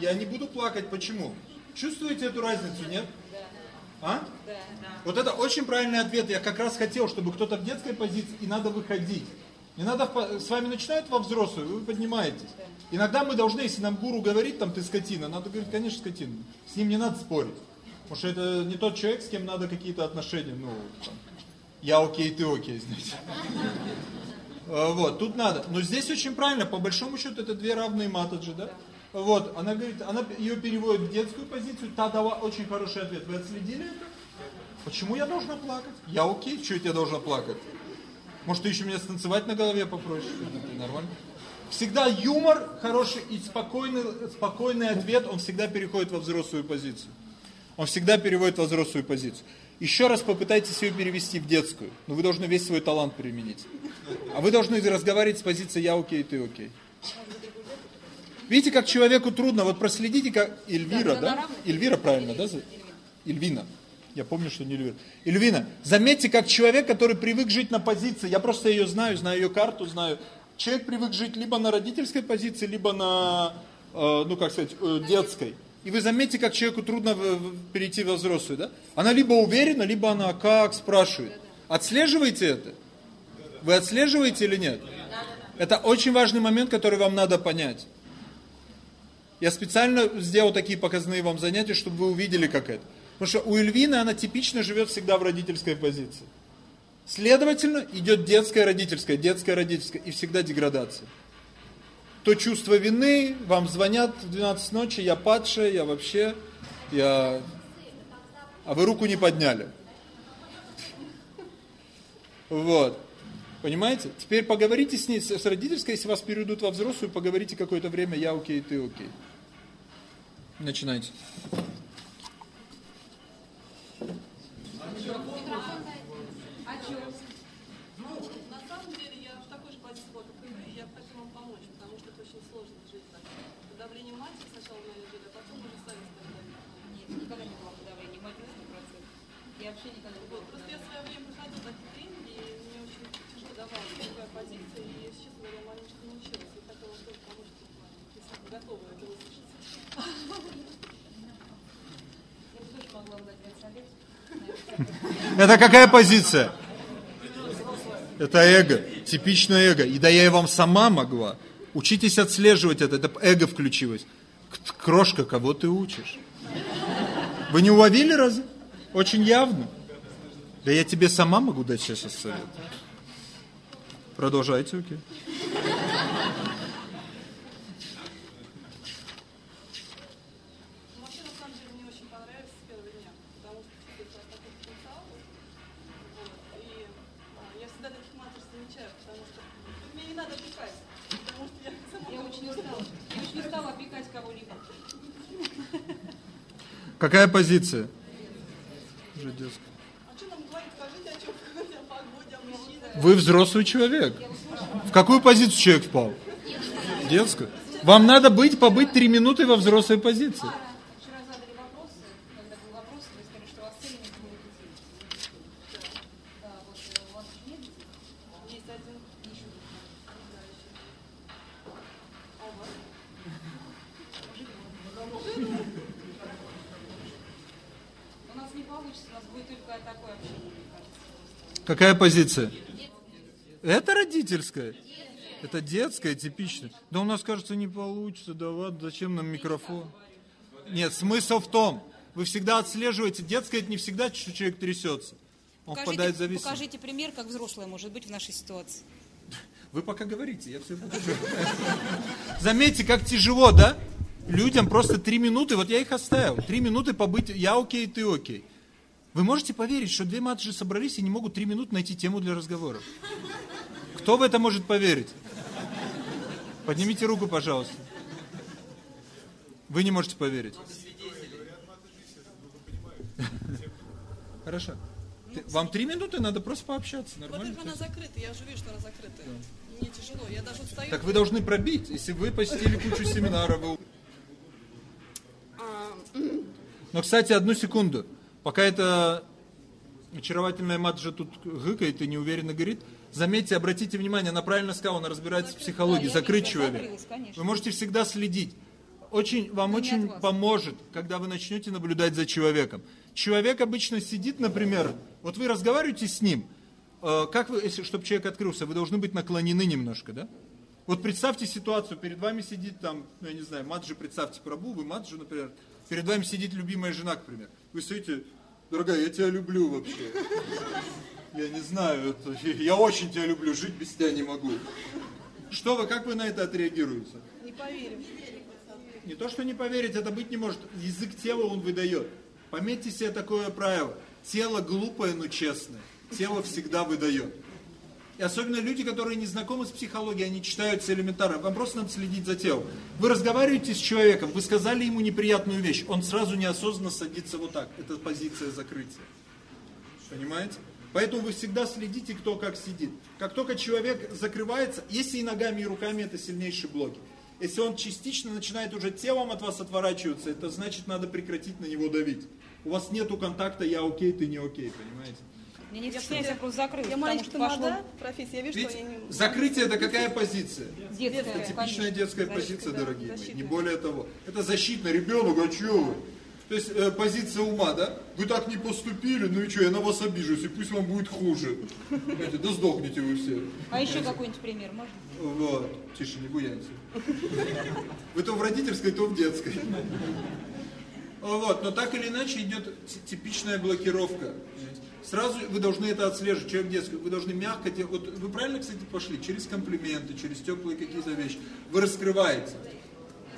Я не буду плакать, почему? Чувствуете эту разницу, нет? А? Вот это очень правильный ответ. Я как раз хотел, чтобы кто-то в детской позиции, и надо выходить. Не надо, с вами начинают во взрослую, вы поднимаетесь. Иногда мы должны, если нам гуру говорит, там, ты скотина, надо говорить, конечно, скотина. С ним не надо спорить. Потому что это не тот человек, с кем надо какие-то отношения, ну, там, я окей, ты окей, знаете. А, Вот, тут надо. Но здесь очень правильно, по большому счету, это две равные матаджи, да? Вот, она говорит, она ее переводит в детскую позицию, та дала очень хороший ответ. Вы отследили это? Почему я должна плакать? Я окей, что я должна плакать? Может, ты еще меня станцевать на голове попросишь? Нормально? Всегда юмор хороший и спокойный, спокойный ответ, он всегда переходит во взрослую позицию. Он всегда переводит во взрослую позицию. Еще раз попытайтесь ее перевести в детскую. Но вы должны весь свой талант применить. А вы должны разговаривать с позиции «я окей, ты окей». Видите, как человеку трудно. Вот проследите, как Эльвира, Да, да? Эльвира правильно, да? Эльвина. Я помню, что не Эльвира. Эльвина, заметьте, как человек, который привык жить на позиции, я просто ее знаю, знаю ее карту, знаю. Человек привык жить либо на родительской позиции, либо на, э, ну как сказать, э, детской. И вы заметите, как человеку трудно перейти во взрослую, да? Она либо уверена, либо она как спрашивает. Отслеживаете это? Вы отслеживаете или нет? Это очень важный момент, который вам надо понять. Я специально сделал такие показные вам занятия, чтобы вы увидели, как это. Потому что у Эльвины она типично живет всегда в родительской позиции. Следовательно, идет детская, родительская, детская, родительская, и всегда деградация. То чувство вины, вам звонят в 12 ночи, я падшая, я вообще, я... А вы руку не подняли. Вот. Понимаете? Теперь поговорите с ней, с родительской, если вас перейдут во взрослую, поговорите какое-то время, я окей, ты окей. Начинайте. А чё? Ну, на самом деле, я в такой же позиции была, как и вы, и я бы хотела вам помочь, потому что это очень сложно жить так. Под давлением матери сначала мы жили, а потом уже сами стали давить. Нет, никогда не было подавления, мать на 100%. Я вообще никогда не Вот, была просто я в свое время проходила такие тренинги, и мне очень тяжело давалась такая позиция, и, если честно говоря, маленько научилась, и хотела тоже помочь в этом плане, если вы готовы это услышать. Я бы тоже могла бы дать вам совет. Это какая позиция? Это эго, типичное эго. И да я и вам сама могла. Учитесь отслеживать это, это эго включилось. Крошка, кого ты учишь? Вы не уловили разве? Очень явно. Да я тебе сама могу дать сейчас совет. Продолжайте, окей. Ну, вообще, на самом деле, мне очень понравилось с первого дня, потому что чувствуется такой потенциал. Вот, и а, я всегда таких матриц замечаю, потому что мне не надо опекать, потому что я сама Я очень устала. Я очень устала опекать кого-либо. Какая позиция? Уже детская. А что нам говорить? Скажите, о чем говорить, о погоде, о мужчинах. Вы взрослый человек. В какую позицию человек впал? Детскую. Вам надо быть, побыть три минуты во взрослой позиции. Вчера задали вопросы, когда был вопрос, вы сказали, что у вас цель иметь двое детей. Да, вот э, у вас еще нет детей? Есть один, Еще нет. не знаю еще. А у вас? У нас не получится, у нас будет только такое общение, мне кажется. Какая позиция? Это родительская. Это детская, типичная. Да у нас, кажется, не получится. Да ладно, зачем нам микрофон? Нет, смысл в том, вы всегда отслеживаете. Детское это не всегда что человек трясется. Он впадает в зависимость. покажите пример, как взрослая может быть в нашей ситуации. Вы пока говорите, я все покажу. Заметьте, как тяжело, да? Людям просто три минуты, вот я их оставил, три минуты побыть, я окей, ты окей. Вы можете поверить, что две матуши собрались и не могут три минуты найти тему для разговора? Кто в это может поверить? Поднимите руку, пожалуйста. Вы не можете поверить. Хорошо. Ты- вам три минуты, надо просто пообщаться, нормально. Во-первых, она закрыта, я уже вижу, что она закрыта. Мне тяжело, я даже устаю. Так вы должны пробить. Если вы посетили кучу семинаров, вы... А, Но, кстати, одну секунду. Пока эта очаровательная мать же тут гыкает и неуверенно говорит, заметьте, обратите внимание, она правильно сказала, она разбирается в психологии, Да, закрыть человека. Вы можете всегда следить. Очень, вам Но очень поможет, когда вы начнете наблюдать за человеком. Человек обычно сидит, например, вот вы разговариваете с ним, э, как вы, если, чтобы человек открылся, вы должны быть наклонены немножко, да? Вот представьте ситуацию, перед вами сидит там, ну я не знаю, Маджи, представьте Прабу, вы Маджи, например, перед вами сидит любимая жена, к примеру. Вы стоите, дорогая, я тебя люблю вообще. Я не знаю, это, я очень тебя люблю, жить без тебя не могу. Что вы, как вы на это отреагируете? не поверим. Не то, что не поверить, это быть не может. Язык тела он выдает. Пометьте себе такое правило. Тело глупое, но честное. Тело всегда выдает. Особенно люди, которые не знакомы с психологией, они читают все элементарно. Вам просто надо следить за телом. Вы разговариваете с человеком, вы сказали ему неприятную вещь, он сразу неосознанно садится вот так. Это позиция закрытия. Понимаете? Поэтому вы всегда следите, кто как сидит. Как только человек закрывается, если и ногами, и руками, это сильнейшие блоки. Если он частично начинает уже телом от вас отворачиваться, это значит, надо прекратить на него давить. У вас нету контакта, я окей, ты не окей, понимаете? Мне не стесняйся, просто закрылась, Я маленько пошло профессия, я вижу, Видите, что я не... закрытие это какая позиция? детская, Это типичная конечно. детская Защита, позиция, да, дорогие мои, защита. не более того. Это защитная, ребенок, а чё вы? То есть э, позиция ума, да? Вы так не поступили, ну и что, я на вас обижусь, и пусть вам будет хуже. Понимаете, да сдохните вы все. А еще какой-нибудь пример можно? Вот. Тише, не буяньте. Вы то в родительской, то в детской. Вот, но так или иначе идет типичная блокировка. Сразу вы должны это отслеживать, человек детский, вы должны мягко, вот вы правильно, кстати, пошли, через комплименты, через теплые какие-то вещи, вы раскрываете.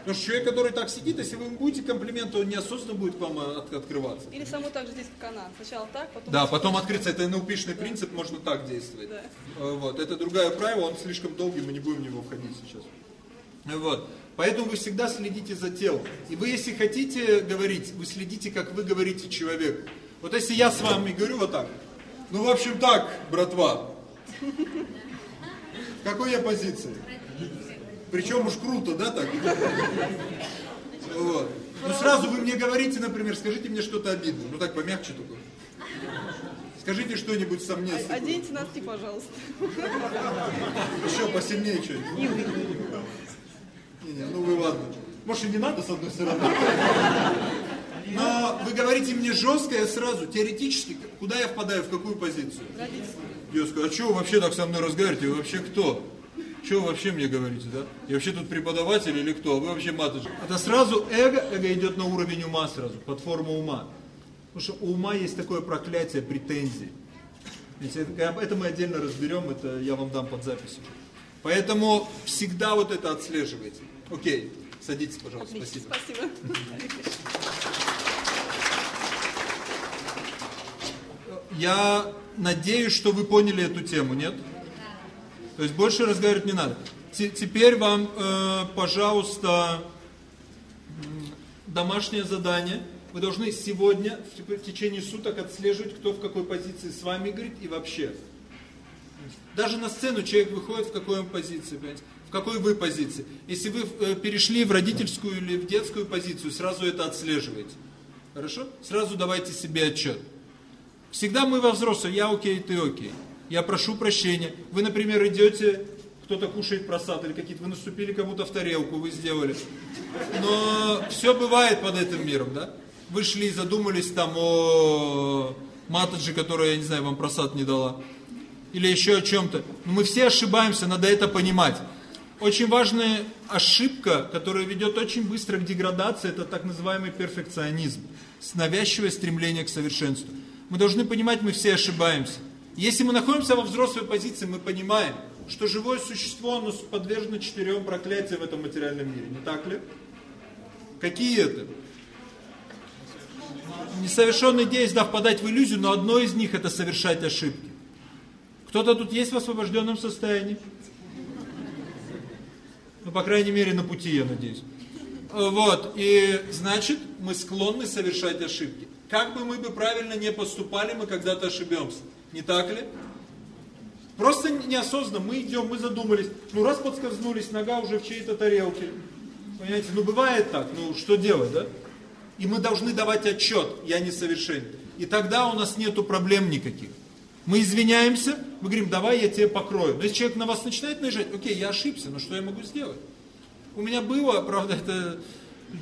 Потому что человек, который так сидит, если вы ему будете комплименты, он неосознанно будет к вам э, от- открываться. Или само так же здесь, как она. Сначала так, потом... Да, потом открыться, это НЛПшный принцип, можно так действовать. Да. Э, Вот, это другое правило, он слишком долгий, мы не будем в него входить сейчас. Э, Вот. Поэтому вы всегда следите за телом. И вы, если хотите говорить, вы следите, как вы говорите человеку. Вот если я с вами говорю вот так, ну, в общем, так, братва. В какой я позиции? Причем уж круто, да, так? Вот. Ну, сразу вы мне говорите, например, скажите мне что-то обидное. Ну, так, помягче только. Скажите что-нибудь со мне. О- Оденьте носки, пожалуйста. Еще посильнее что-нибудь. Не, не, ну вы ладно. Может и не надо с одной стороны. Но вы говорите мне жестко, я сразу, теоретически, куда я впадаю, в какую позицию? Я скажу, а что вы вообще так со мной разговариваете? Вы вообще кто? Что вы вообще мне говорите, да? Я вообще тут преподаватель или кто? А Вы вообще матушка. Это сразу эго, эго идет на уровень ума сразу, под форму ума. Потому что у ума есть такое проклятие претензий. Это, мы отдельно разберем, это я вам дам под запись. Поэтому всегда вот это отслеживайте. Окей, садитесь, пожалуйста, спасибо. Спасибо. Я надеюсь, что вы поняли эту тему, нет? То есть больше разговаривать не надо. Те- Теперь вам, э, пожалуйста, домашнее задание. Вы должны сегодня, в течение суток отслеживать, кто в какой позиции с вами говорит и вообще. Даже на сцену человек выходит в какой он позиции, понимаете? В какой вы позиции. Если вы э, перешли в родительскую или в детскую позицию, сразу это отслеживайте. Хорошо? Сразу давайте себе отчет. Всегда мы во взрослых, я окей, ты окей. Я прошу прощения. Вы, например, идете, кто-то кушает просад или какие-то, вы наступили кому-то в тарелку, вы сделали. Но все бывает под этим миром, да? Вы шли, задумались там о матаджи, которая, я не знаю, вам просад не дала. Или еще о чем-то. Но мы все ошибаемся, надо это понимать. Очень важная ошибка, которая ведет очень быстро к деградации, это так называемый перфекционизм. Навязчивое стремление к совершенству. Мы должны понимать, мы все ошибаемся. Если мы находимся во взрослой позиции, мы понимаем, что живое существо, оно подвержено четырем проклятиям в этом материальном мире. Не так ли? Какие это? несовершенные действия, да, впадать в иллюзию, но одно из них это совершать ошибки. Кто-то тут есть в освобожденном состоянии? Ну, по крайней мере, на пути, я надеюсь. Вот, и значит, мы склонны совершать ошибки. Как бы мы бы правильно не поступали, мы когда-то ошибемся. Не так ли? Просто неосознанно мы идем, мы задумались. Ну, раз подскользнулись, нога уже в чьей-то тарелке. Понимаете, ну бывает так, ну что делать, да? И мы должны давать отчет, я несовершенен. И тогда у нас нету проблем никаких. Мы извиняемся, мы говорим, давай я тебе покрою. Но если человек на вас начинает наезжать, окей, я ошибся, но что я могу сделать? У меня было, правда, это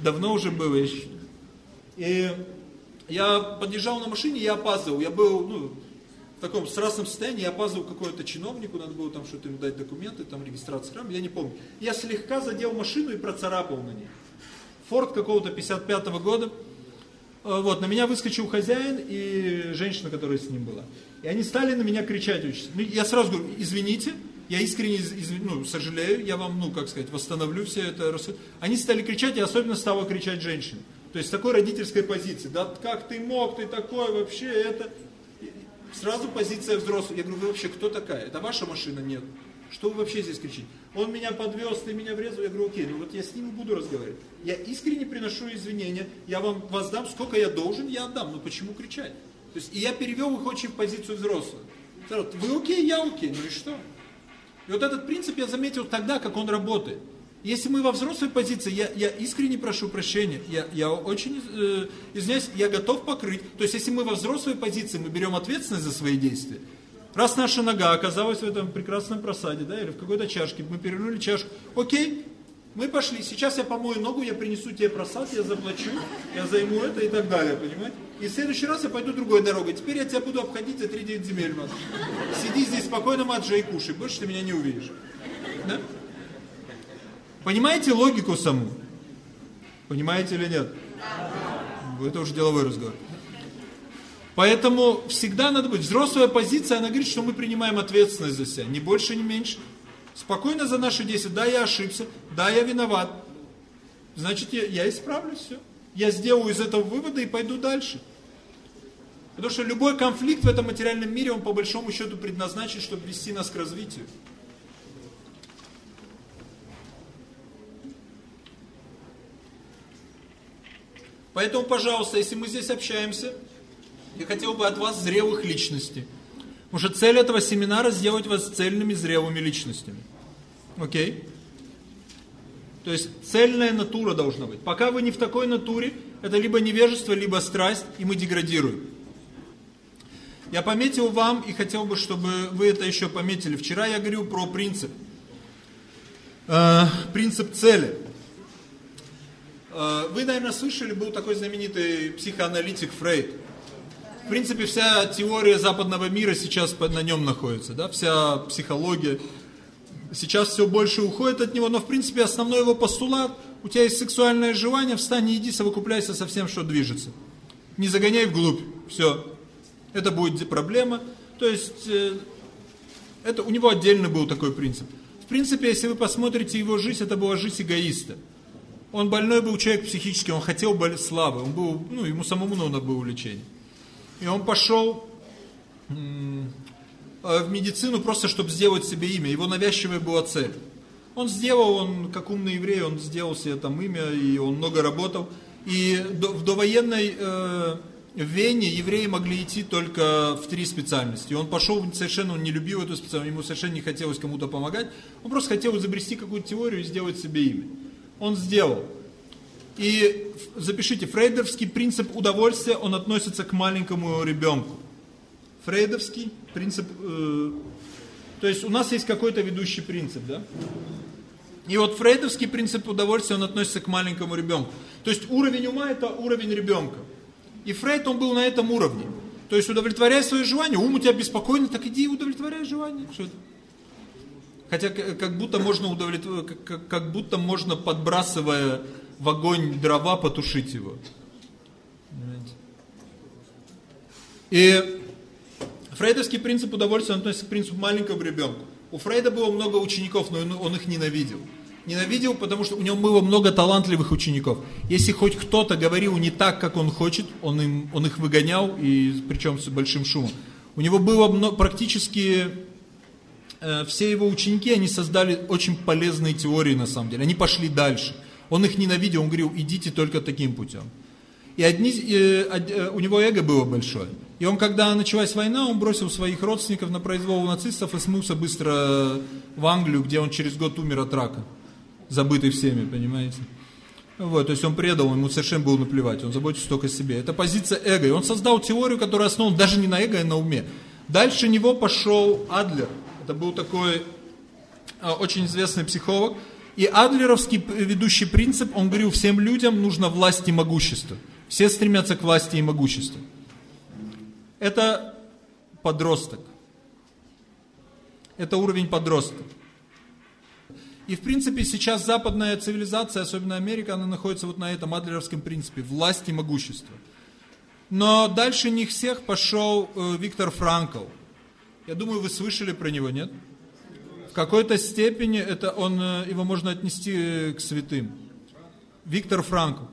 давно уже было. И я подъезжал на машине, я опаздывал. Я был ну, в таком страстном состоянии, я опаздывал какому-то чиновнику, надо было там что-то ему дать документы, там регистрация храма, я не помню. Я слегка задел машину и процарапал на ней. Форд какого-то 55-го года. Э, вот, на меня выскочил хозяин и женщина, которая с ним была. И они стали на меня кричать. Ну, я сразу говорю, извините, я искренне извин, ну, сожалею, я вам, ну, как сказать, восстановлю все это. Они стали кричать, и особенно стала кричать женщина. То есть такой родительской позиции. Да как ты мог, ты такой вообще, это... Сразу позиция взрослых. Я говорю, вы вообще кто такая? Это ваша машина? Нет. Что вы вообще здесь кричите? Он меня подвез, ты меня врезал. Я говорю, окей, ну вот я с ним буду разговаривать. Я искренне приношу извинения, я вам воздам, сколько я должен, я отдам. Но почему кричать? То есть, и я перевел их очень в позицию взрослых. Вы окей, я окей, ну и что? И вот этот принцип я заметил тогда, как он работает. Если мы во взрослой позиции, я, я искренне прошу прощения, я, я очень э, извиняюсь, я готов покрыть. То есть, если мы во взрослой позиции, мы берем ответственность за свои действия. Раз наша нога оказалась в этом прекрасном просаде, да, или в какой-то чашке, мы перевернули чашку, окей, мы пошли, сейчас я помою ногу, я принесу тебе просад, я заплачу, я займу это и так далее, понимаете? И в следующий раз я пойду другой дорогой. Теперь я тебя буду обходить за 3-9 земель. Мат. Сиди здесь спокойно, Маджа, и кушай. Больше ты меня не увидишь. Да? Понимаете логику саму? Понимаете или нет? Это уже деловой разговор. Поэтому всегда надо быть. Взрослая позиция, она говорит, что мы принимаем ответственность за себя. Ни больше, ни меньше. Спокойно за наши действия. Да, я ошибся. Да, я виноват. Значит, я, я исправлюсь все. Я сделаю из этого вывода и пойду дальше. Потому что любой конфликт в этом материальном мире, он по большому счету предназначен, чтобы вести нас к развитию. Поэтому, пожалуйста, если мы здесь общаемся, я хотел бы от вас зрелых личностей. Потому что цель этого семинара сделать вас цельными, зрелыми личностями. Окей? То есть цельная натура должна быть. Пока вы не в такой натуре, это либо невежество, либо страсть, и мы деградируем. Я пометил вам и хотел бы, чтобы вы это еще пометили. Вчера я говорил про принцип. Э, принцип цели. Э, вы, наверное, слышали, был такой знаменитый психоаналитик Фрейд. В принципе, вся теория западного мира сейчас на нем находится, да, вся психология. Сейчас все больше уходит от него, но, в принципе, основной его постулат, у тебя есть сексуальное желание, встань и иди, совокупляйся со всем, что движется. Не загоняй вглубь, все. Это будет проблема. То есть, э, это у него отдельно был такой принцип. В принципе, если вы посмотрите его жизнь, это была жизнь эгоиста. Он больной был человек психически, он хотел славы, он был, ну, ему самому надо было увлечение. И он пошел э, в медицину просто, чтобы сделать себе имя. Его навязчивая была цель. Он сделал, он как умный еврей, он сделал себе там имя, и он много работал. И до, в довоенной э, Вене евреи могли идти только в три специальности. Он пошел, совершенно он не любил эту специальность, ему совершенно не хотелось кому-то помогать. Он просто хотел изобрести какую-то теорию и сделать себе имя он сделал. И запишите, фрейдовский принцип удовольствия, он относится к маленькому ребенку. Фрейдовский принцип, э, то есть у нас есть какой-то ведущий принцип, да? И вот фрейдовский принцип удовольствия, он относится к маленькому ребенку. То есть уровень ума это уровень ребенка. И Фрейд, он был на этом уровне. То есть удовлетворяй свои желания, ум у тебя беспокойно, так иди удовлетворяй желания. Что это? Хотя как будто можно удовлетворить, как, как будто можно, подбрасывая в огонь дрова, потушить его. И фрейдовский принцип удовольствия относится к принципу маленького ребенка. У Фрейда было много учеников, но он их ненавидел. Ненавидел, потому что у него было много талантливых учеников. Если хоть кто-то говорил не так, как он хочет, он, им, он их выгонял, и причем с большим шумом. У него было практически э, все его ученики, они создали очень полезные теории на самом деле. Они пошли дальше. Он их ненавидел, он говорил, идите только таким путем. И одни, э, э, у него эго было большое. И он, когда началась война, он бросил своих родственников на произвол нацистов и смылся быстро в Англию, где он через год умер от рака забытый всеми, понимаете? Вот, то есть он предал, ему совершенно было наплевать, он заботится только о себе. Это позиция эго. И он создал теорию, которая основана даже не на эго, а на уме. Дальше него пошел Адлер. Это был такой а, очень известный психолог. И адлеровский ведущий принцип, он говорил, всем людям нужно власть и могущество. Все стремятся к власти и могуществу. Это подросток. Это уровень подростка. И в принципе сейчас западная цивилизация, особенно Америка, она находится вот на этом адлеровском принципе, власть и могущество. Но дальше них всех пошел э, Виктор Франкл. Я думаю, вы слышали про него, нет? В какой-то степени это он, э, его можно отнести э, к святым. Виктор Франкл.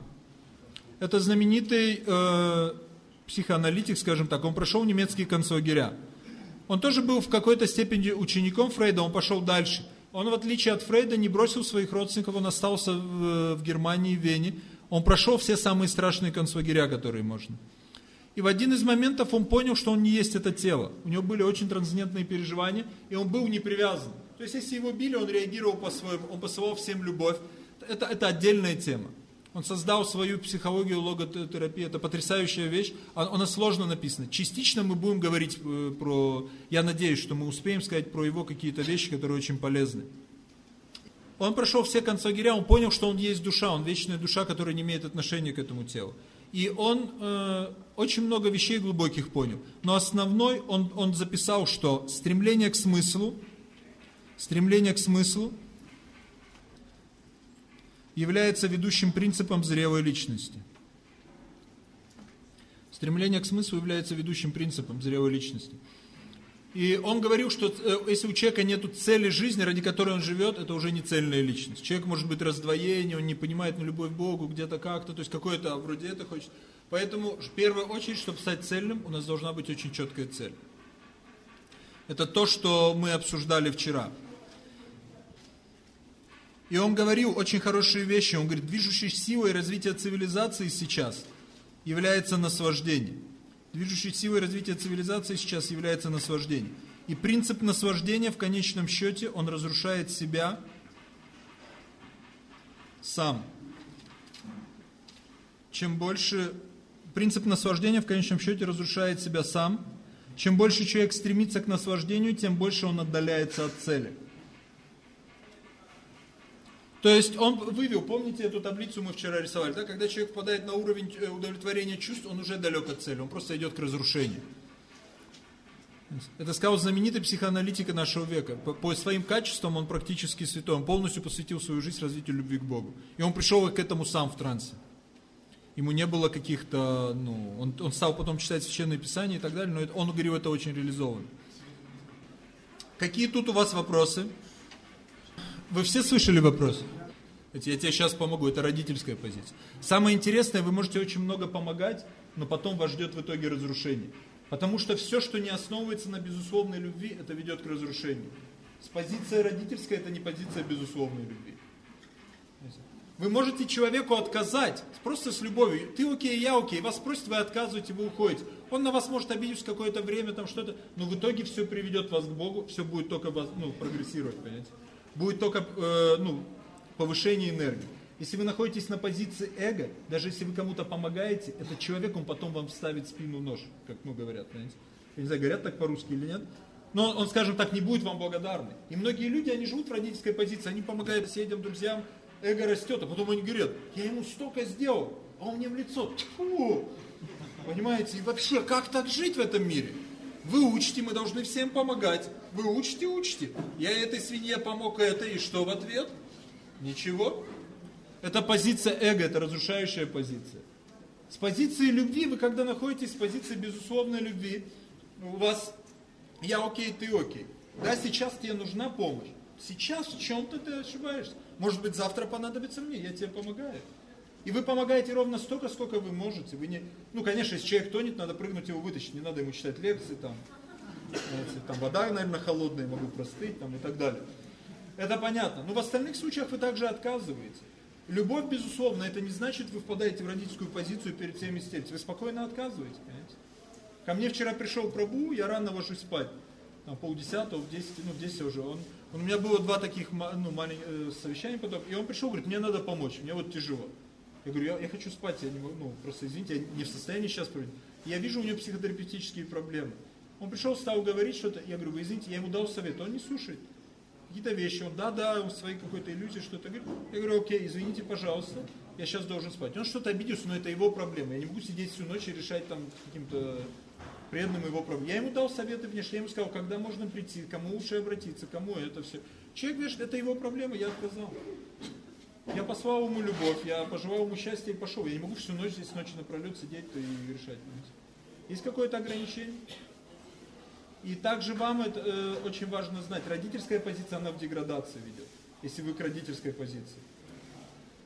Это знаменитый э, психоаналитик, скажем так. Он прошел немецкие концлагеря. Он тоже был в какой-то степени учеником Фрейда, он пошел дальше. Он, в отличие от Фрейда, не бросил своих родственников, он остался в, в Германии, в Вене. Он прошел все самые страшные концлагеря, которые можно. И в один из моментов он понял, что он не есть это тело. У него были очень трансцендентные переживания, и он был не привязан. То есть, если его били, он реагировал по-своему, он посылал всем любовь. Это, это отдельная тема. Он создал свою психологию логотерапии. Это потрясающая вещь. Она сложно написана. Частично мы будем говорить э, про... Я надеюсь, что мы успеем сказать про его какие-то вещи, которые очень полезны. Он прошел все концлагеря, он понял, что он есть душа, он вечная душа, которая не имеет отношения к этому телу. И он э, очень много вещей глубоких понял. Но основной он, он записал, что стремление к смыслу, стремление к смыслу является ведущим принципом зрелой личности. Стремление к смыслу является ведущим принципом зрелой личности. И он говорил, что э, если у человека нет цели жизни, ради которой он живет, это уже не цельная личность. Человек может быть раздвоение, он не понимает на любовь к Богу, где-то как-то, то есть какое-то вроде это хочет. Поэтому в первую очередь, чтобы стать цельным, у нас должна быть очень четкая цель. Это то, что мы обсуждали вчера. И он говорил очень хорошие вещи. Он говорит, движущей силой развития цивилизации сейчас является наслаждение. Движущей силой развития цивилизации сейчас является наслаждение. И принцип наслаждения в конечном счете, он разрушает себя сам. Чем больше... Принцип наслаждения в конечном счете разрушает себя сам. Чем больше человек стремится к наслаждению, тем больше он отдаляется от цели. То есть он вывел, помните эту таблицу мы вчера рисовали, да? когда человек попадает на уровень э, удовлетворения чувств, он уже далек от цели, он просто идет к разрушению. Это сказал знаменитый психоаналитик нашего века. По, по своим качествам он практически святой, он полностью посвятил свою жизнь развитию любви к Богу. И он пришел к этому сам в трансе. Ему не было каких-то, ну, он, он стал потом читать Священное Писание и так далее, но это, он говорил, это очень реализовано. Какие тут у вас вопросы? Вы все слышали вопрос? Я тебе сейчас помогу, это родительская позиция. Самое интересное, вы можете очень много помогать, но потом вас ждет в итоге разрушение. Потому что все, что не основывается на безусловной любви, это ведет к разрушению. С позиции родительской это не позиция безусловной любви. Вы можете человеку отказать, просто с любовью. Ты окей, я окей, вас просят, вы отказываете, вы уходите. Он на вас может обидеться какое-то время, там что-то, но в итоге все приведет вас к Богу, все будет только ну, прогрессировать, понимаете? будет только э, ну, повышение энергии. Если вы находитесь на позиции эго, даже если вы кому-то помогаете, этот человек, он потом вам вставит спину нож, как ну, говорят, понимаете? Я не знаю, говорят так по-русски или нет. Но он, скажем так, не будет вам благодарный. И многие люди, они живут в родительской позиции, они помогают соседям, друзьям, эго растет, а потом они говорят, я ему столько сделал, а он мне в лицо, Тьфу! Понимаете, и вообще, как так жить в этом мире? Вы учите, мы должны всем помогать. Вы учите, учите. Я этой свинье помог это, и что в ответ? Ничего. Это позиция эго, это разрушающая позиция. С позиции любви, вы когда находитесь в позиции безусловной любви, у вас я окей, ты окей. Да, сейчас тебе нужна помощь. Сейчас в чем-то ты ошибаешься. Может быть, завтра понадобится мне, я тебе помогаю. И вы помогаете ровно столько, сколько вы можете. Вы не... Ну, конечно, если человек тонет, надо прыгнуть его вытащить. Не надо ему читать лекции, там, знаете, там вода, наверное, холодная, могу простыть, там, и так далее. Это понятно. Но в остальных случаях вы также отказываете. Любовь, безусловно, это не значит, вы впадаете в родительскую позицию перед всеми стельцами. Вы спокойно отказываете, понимаете? Ко мне вчера пришел Прабу, я рано ложусь спать. Там полдесятого, в 10, ну в 10 уже. Он, у меня было два таких ну, э, совещания потом. И он пришел, говорит, мне надо помочь, мне вот тяжело. Я говорю, я, я хочу спать, я не могу, ну, просто извините, я не в состоянии сейчас проводить. Я вижу у него психотерапевтические проблемы. Он пришел, стал говорить что-то, я говорю, вы извините, я ему дал совет, он не слушает. Какие-то вещи, он, да-да, он в своей какой-то иллюзии что-то говорит. Я говорю, окей, извините, пожалуйста, я сейчас должен спать. Он что-то обиделся, но это его проблема. Я не могу сидеть всю ночь и решать там каким-то преданным его проблем. Я ему дал советы внешне, я ему сказал, когда можно прийти, кому лучше обратиться, кому это все. Человек говорит, это его проблема, я отказал. Я послал ему любовь, я пожелал ему счастья и пошел. Я не могу всю ночь здесь ночи напролет сидеть и решать. Есть какое-то ограничение? И также вам это э, очень важно знать. Родительская позиция, она в деградации ведет. Если вы к родительской позиции.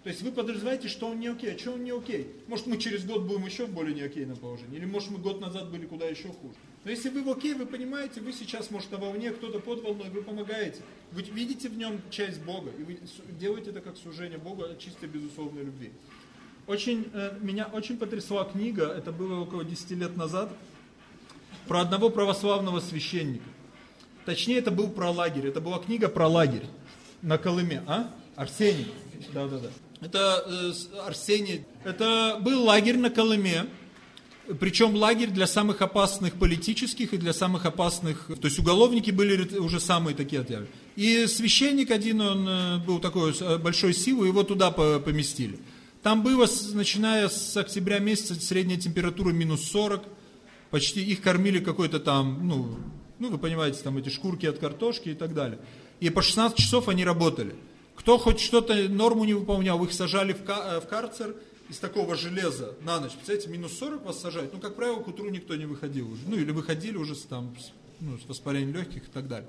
То есть вы подразумеваете, что он не окей. А что он не окей? Может мы через год будем еще в более не окейном положении. Или может мы год назад были куда еще хуже. Но если вы в окей, вы понимаете, вы сейчас, может, на волне, кто-то под волной, вы помогаете. Вы видите в нем часть Бога. И вы делаете это как служение Богу от чистой безусловной любви. Очень, э, меня очень потрясла книга, это было около 10 лет назад, про одного православного священника. Точнее, это был про лагерь. Это была книга про лагерь на Колыме. А? Арсений. Да, да, да. Это э, Арсений. Это был лагерь на Колыме. Причем лагерь для самых опасных политических и для самых опасных... То есть уголовники были уже самые такие отъявленные. И священник один, он э, был такой э, большой силы, его туда поместили. Там было, начиная с октября месяца, средняя температура минус 40 почти их кормили какой-то там, ну, ну вы понимаете, там эти шкурки от картошки и так далее. И по 16 часов они работали. Кто хоть что-то, норму не выполнял, их сажали в, ка в карцер из такого железа на ночь. Представляете, минус 40 вас сажают. Ну, как правило, к утру никто не выходил уже. Ну, или выходили уже с, там, ну, с воспалением легких и так далее.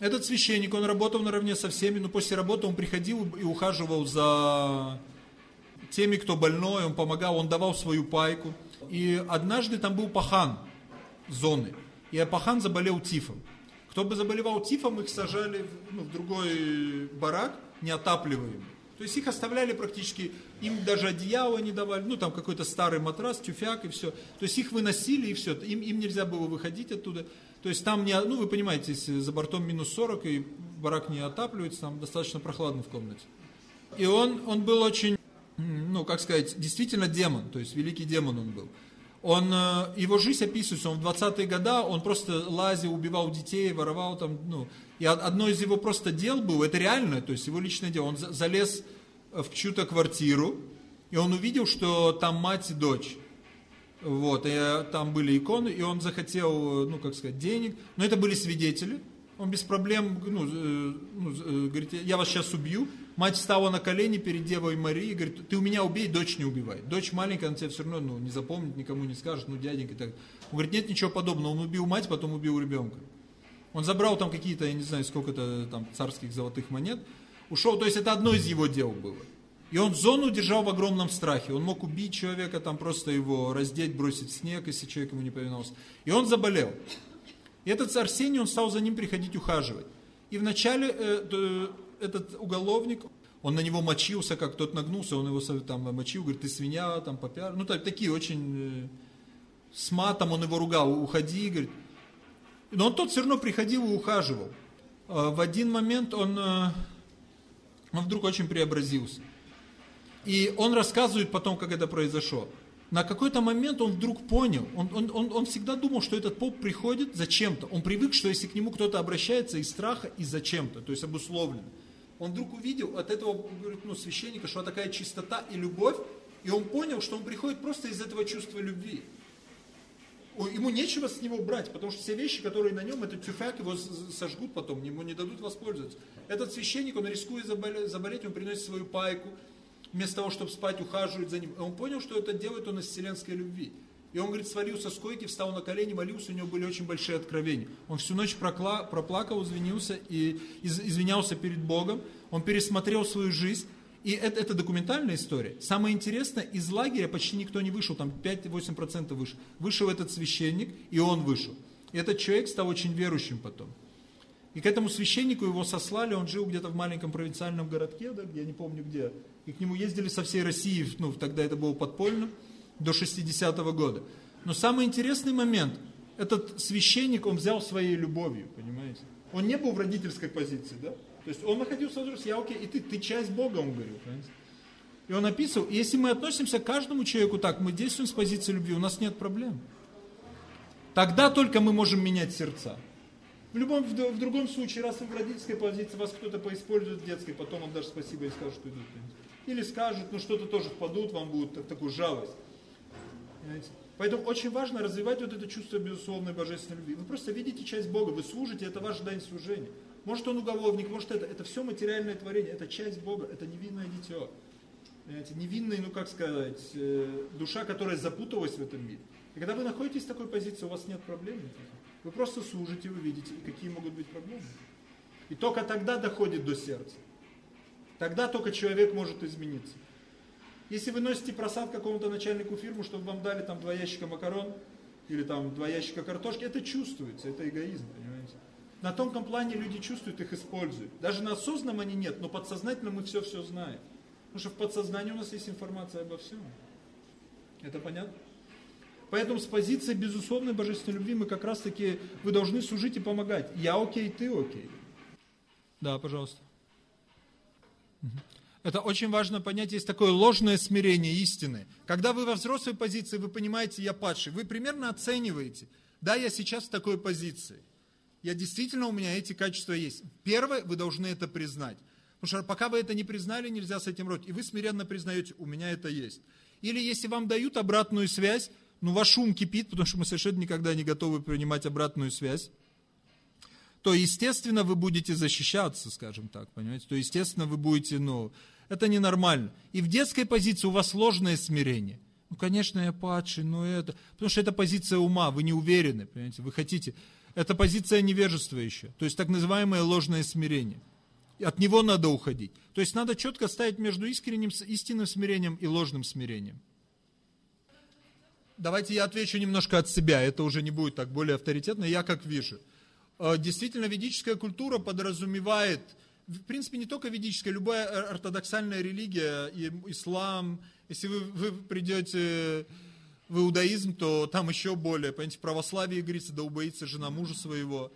Этот священник, он работал наравне со всеми, но после работы он приходил и ухаживал за теми, кто больной, он помогал, он давал свою пайку. И однажды там был пахан зоны. И пахан заболел тифом. Кто бы заболевал тифом, их сажали в, ну, в другой барак, неотапливаемый. То есть их оставляли практически, им даже одеяло не давали, ну там какой-то старый матрас, тюфяк и все. То есть их выносили и все, им, им нельзя было выходить оттуда. То есть там, не, ну вы понимаете, за бортом минус 40 и барак не отапливается, там достаточно прохладно в комнате. И он, он был очень ну, как сказать, действительно демон, то есть великий демон он был. Он, э, его жизнь описывается, он в 20-е годы, он просто лазил, убивал детей, воровал там, ну, и одно из его просто дел было, это реально, то есть его личное дело, он залез в чью-то квартиру, и он увидел, что там мать и дочь. Вот, и э, там были иконы, и он захотел, э, ну, как сказать, денег, но это были свидетели, он без проблем, ну, ну говорит, я вас сейчас убью, Мать встала на колени перед Девой Марией и говорит, ты у меня убей, дочь не убивай. Дочь маленькая, она тебя все равно ну, не запомнит, никому не скажет, ну дяденька. Так. Он говорит, нет ничего подобного, он убил мать, потом убил ребенка. Он забрал там какие-то, я не знаю, сколько-то там царских золотых монет, ушел, то есть это одно из его дел было. И он зону держал в огромном страхе. Он мог убить человека, там просто его раздеть, бросить в снег, если человек ему не повиновался. И он заболел. И этот Арсений, он стал за ним приходить ухаживать. И вначале э, этот уголовник, он на него мочился, как тот нагнулся, он его там мочил, говорит, ты свинья, там попяр. Ну, так, такие очень... Э, с матом он его ругал, уходи, говорит. Но он тот все равно приходил и ухаживал. А в один момент он, э, он вдруг очень преобразился. И он рассказывает потом, как это произошло. На какой-то момент он вдруг понял, он, он, он, он всегда думал, что этот поп приходит зачем-то. Он привык, что если к нему кто-то обращается из страха и зачем-то, то есть обусловленно он вдруг увидел от этого говорит, ну, священника, что такая чистота и любовь, и он понял, что он приходит просто из этого чувства любви. Ему нечего с него брать, потому что все вещи, которые на нем, это тюфяк, его сожгут потом, ему не дадут воспользоваться. Этот священник, он рискует заболеть, он приносит свою пайку, вместо того, чтобы спать, ухаживает за ним. И он понял, что это делает он из вселенской любви. И он, говорит, свалился с койки, встал на колени, молился, у него были очень большие откровения. Он всю ночь прокла, проплакал, извинился и из, извинялся перед Богом. Он пересмотрел свою жизнь. И это, это документальная история. Самое интересное, из лагеря почти никто не вышел, там 5-8% вышел. Вышел этот священник, и он вышел. И этот человек стал очень верующим потом. И к этому священнику его сослали, он жил где-то в маленьком провинциальном городке, да, я не помню где. И к нему ездили со всей России, ну тогда это было подпольно до 60-го года. Но самый интересный момент, этот священник, он взял своей любовью, понимаете? Он не был в родительской позиции, да? То есть он находился в возрасте, я окей, и ты, ты часть Бога, он говорил, понимаете? И он описывал, если мы относимся к каждому человеку так, мы действуем с позиции любви, у нас нет проблем. Тогда только мы можем менять сердца. В любом, в, в другом случае, раз вы в родительской позиции, вас кто-то поиспользует в детской, потом вам даже спасибо и скажут, что идут. Или скажут, ну что-то тоже впадут, вам будут так, такую жалость. Понимаете? Поэтому очень важно развивать вот это чувство безусловной божественной любви. Вы просто видите часть Бога, вы служите, это ваш дань служения. Может он уголовник, может это, это все материальное творение, это часть Бога, это невинное дитё. Понимаете? Невинная, ну как сказать, э, душа, которая запуталась в этом мире. И когда вы находитесь в такой позиции, у вас нет проблем. Вы просто служите, вы видите, какие могут быть проблемы. И только тогда доходит до сердца. Тогда только человек может измениться. Если вы носите просад какому-то начальнику фирмы, чтобы вам дали там два ящика макарон или там два ящика картошки, это чувствуется, это эгоизм, понимаете? На тонком плане люди чувствуют, их используют. Даже на осознанном они нет, но подсознательно мы все-все знаем. Потому что в подсознании у нас есть информация обо всем. Это понятно? Поэтому с позиции безусловной божественной любви мы как раз таки, вы должны служить и помогать. Я окей, ты окей. Да, пожалуйста. Это очень важно понять, есть такое ложное смирение истины. Когда вы во взрослой позиции, вы понимаете, я падший, вы примерно оцениваете, да, я сейчас в такой позиции. Я действительно, у меня эти качества есть. Первое, вы должны это признать. Потому что пока вы это не признали, нельзя с этим работать. И вы смиренно признаете, у меня это есть. Или если вам дают обратную связь, ну ваш ум кипит, потому что мы совершенно никогда не готовы принимать обратную связь то, естественно, вы будете защищаться, скажем так, понимаете? То, естественно, вы будете, ну, это ненормально. И в детской позиции у вас ложное смирение. Ну, конечно, я падший, но это... Потому что это позиция ума, вы не уверены, понимаете? Вы хотите... Это позиция невежества еще. То есть так называемое ложное смирение. От него надо уходить. То есть надо четко ставить между искренним, истинным смирением и ложным смирением. Давайте я отвечу немножко от себя, это уже не будет так более авторитетно, я как вижу. Э, действительно, ведическая культура подразумевает, в принципе, не только ведическая, любая ортодоксальная религия, и ислам, если вы, вы придете в иудаизм, то там еще более, понимаете, православие говорится, да убоится жена мужа своего.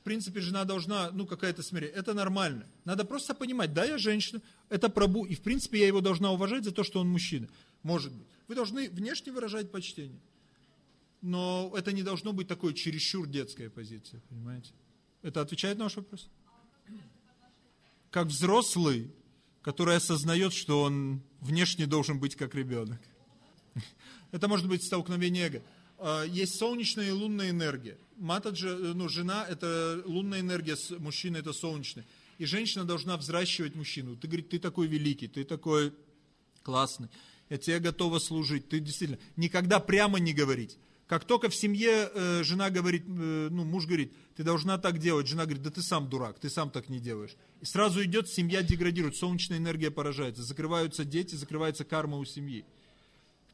В принципе, жена должна, ну, какая-то смирение. Это нормально. Надо просто понимать, да, я женщина, это прабу, и в принципе я его должна уважать за то, что он мужчина. Может быть. Вы должны внешне выражать почтение но это не должно быть такой чересчур детская позиция, понимаете? Это отвечает на ваш вопрос? Как взрослый, который осознает, что он внешне должен быть как ребенок. Это может быть столкновение эго. А, есть солнечная и лунная энергия. Матаджа, ну, жена – это лунная энергия, мужчина – это солнечная. И женщина должна взращивать мужчину. Ты, говорит, ты такой великий, ты такой классный, я тебе готова служить. Ты действительно, никогда прямо не говорить. Как только в семье э, жена говорит, э, ну, муж говорит, ты должна так делать, жена говорит, да ты сам дурак, ты сам так не делаешь. И сразу идет, семья деградирует, солнечная энергия поражается, закрываются дети, закрывается карма у семьи.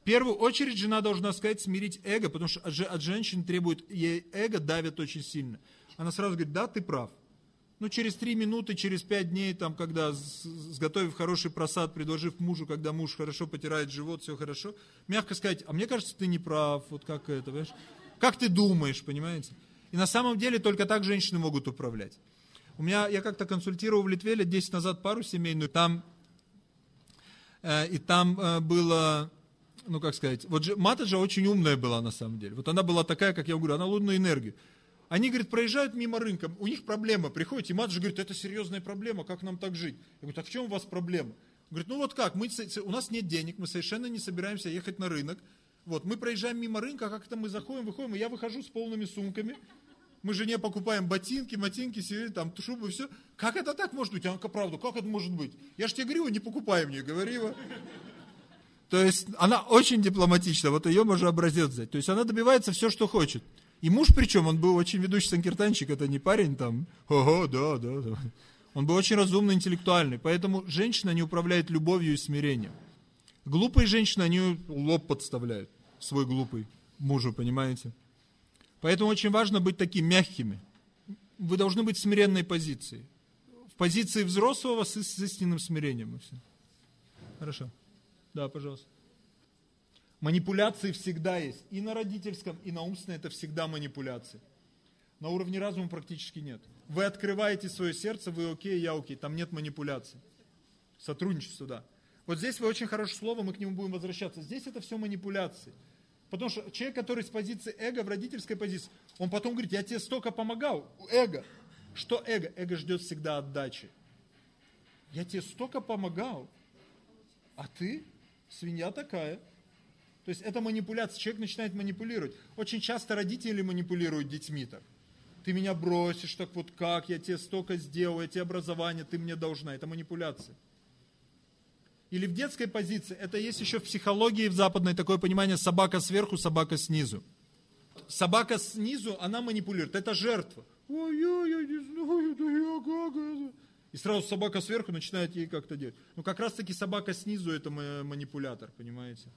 В первую очередь жена должна сказать, смирить эго, потому что от, от женщин требует, ей эго давит очень сильно. Она сразу говорит, да, ты прав. Ну, через три минуты, через пять дней, там, когда, сготовив хороший просад, предложив мужу, когда муж хорошо потирает живот, все хорошо, мягко сказать, а мне кажется, ты не прав, вот как это, понимаешь? Как ты думаешь, понимаете? И на самом деле только так женщины могут управлять. У меня, я как-то консультировал в Литве лет 10 назад пару семейную, там, э, и там э, было, ну, как сказать, вот же, мата же очень умная была на самом деле. Вот она была такая, как я говорю, она лунную энергию. Они, говорит, проезжают мимо рынка, у них проблема, приходит, и матушка говорит, это серьезная проблема, как нам так жить? Я говорю, так в чем у вас проблема? Говорит, ну вот как, мы, у нас нет денег, мы совершенно не собираемся ехать на рынок, вот, мы проезжаем мимо рынка, как это мы заходим, выходим, и я выхожу с полными сумками, мы жене покупаем ботинки, мотинки, там, шубы, все. Как это так может быть? Она, правда, как это может быть? Я же тебе говорю, не покупай мне, говори его. То есть она очень дипломатична, вот ее можно образец взять. То есть она добивается все, что хочет. И муж причем, он был очень ведущий санкертанчик, это не парень там, ого, да, да, да. Он был очень разумный, интеллектуальный. Поэтому женщина не управляет любовью и смирением. Глупые женщины, они лоб подставляют, свой глупый мужу, понимаете? Поэтому очень важно быть такими мягкими. Вы должны быть в смиренной позиции. В позиции взрослого с, с истинным смирением. Хорошо. Да, пожалуйста. Манипуляции всегда есть. И на родительском, и на умственном это всегда манипуляции. На уровне разума практически нет. Вы открываете свое сердце, вы окей, я окей. Там нет манипуляций. Сотрудничество, да. Вот здесь вы очень хорошее слово, мы к нему будем возвращаться. Здесь это все манипуляции. Потому что человек, который с позиции эго, в родительской позиции, он потом говорит, я тебе столько помогал, эго. Что эго? Эго ждет всегда отдачи. Я тебе столько помогал, а ты свинья такая. То есть это манипуляция, человек начинает манипулировать. Очень часто родители манипулируют детьми так. Ты меня бросишь, так вот как, я тебе столько сделал, я тебе образование, ты мне должна. Это манипуляция. Или в детской позиции, это есть еще в психологии в западной такое понимание собака сверху, собака снизу. Собака снизу, она манипулирует, это жертва. Ой, я, я не знаю, да я как это. И сразу собака сверху начинает ей как-то делать. Ну, как раз таки собака снизу это манипулятор, понимаете?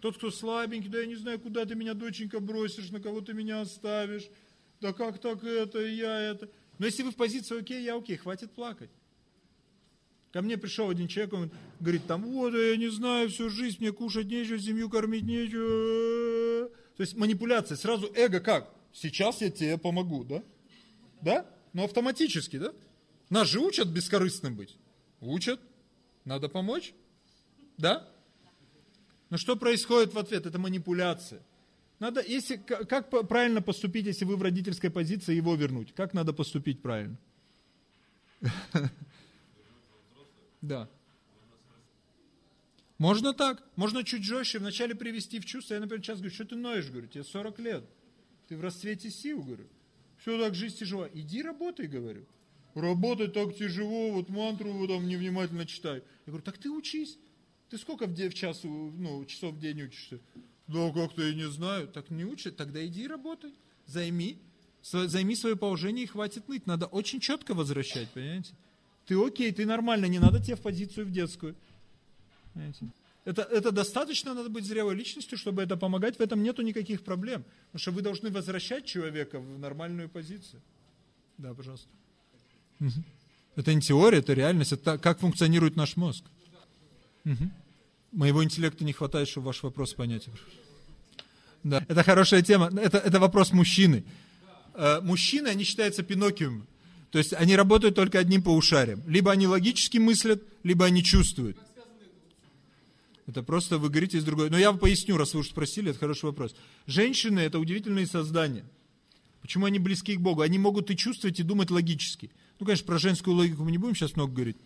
Тот, кто слабенький, да я не знаю, куда ты меня, доченька, бросишь, на кого ты меня оставишь. Да как так это, я это. Но если вы в позиции окей, я окей, хватит плакать. Ко мне пришел один человек, он говорит, там, вот, я не знаю, всю жизнь мне кушать нечего, семью кормить нечего. То есть манипуляция, сразу эго как? Сейчас я тебе помогу, да? Да? Ну автоматически, да? Нас же учат бескорыстным быть. Учат. Надо помочь. Да? Но что происходит в ответ? Это манипуляция. Надо, если, как правильно поступить, если вы в родительской позиции, его вернуть? Как надо поступить правильно? Да. Можно так, можно чуть жестче, вначале привести в чувство. Я, например, сейчас говорю, что ты ноешь, говорю, тебе 40 лет. Ты в расцвете сил, говорю. Все так, жизнь тяжела. Иди работай, говорю. Работать так тяжело, вот мантру вот там невнимательно читай. Я говорю, так ты учись. Ты сколько в, в час, ну, часов в день учишься? Да как-то я не знаю. Так не учи, тогда иди работай. Займи. Займи свое положение и хватит ныть. Надо очень четко возвращать, понимаете? Ты окей, ты нормально, не надо тебе в позицию в детскую. Понимаете? Это, это достаточно, надо быть зрелой личностью, чтобы это помогать, в этом нету никаких проблем. Потому что вы должны возвращать человека в нормальную позицию. Да, пожалуйста. Это не теория, это реальность, это как функционирует наш мозг. Угу. Моего интеллекта не хватает, чтобы ваш вопрос понять. Да, это хорошая тема. Это, это вопрос мужчины. Э, мужчины, они считаются Пиноккием. То есть они работают только одним поушарием. Либо они логически мыслят, либо они чувствуют. Это просто вы говорите из другой. Но я вам поясню, раз вы уж спросили, это хороший вопрос. Женщины это удивительные создания. Почему они близки к Богу? Они могут и чувствовать, и думать логически. Ну, конечно, про женскую логику мы не будем сейчас много говорить.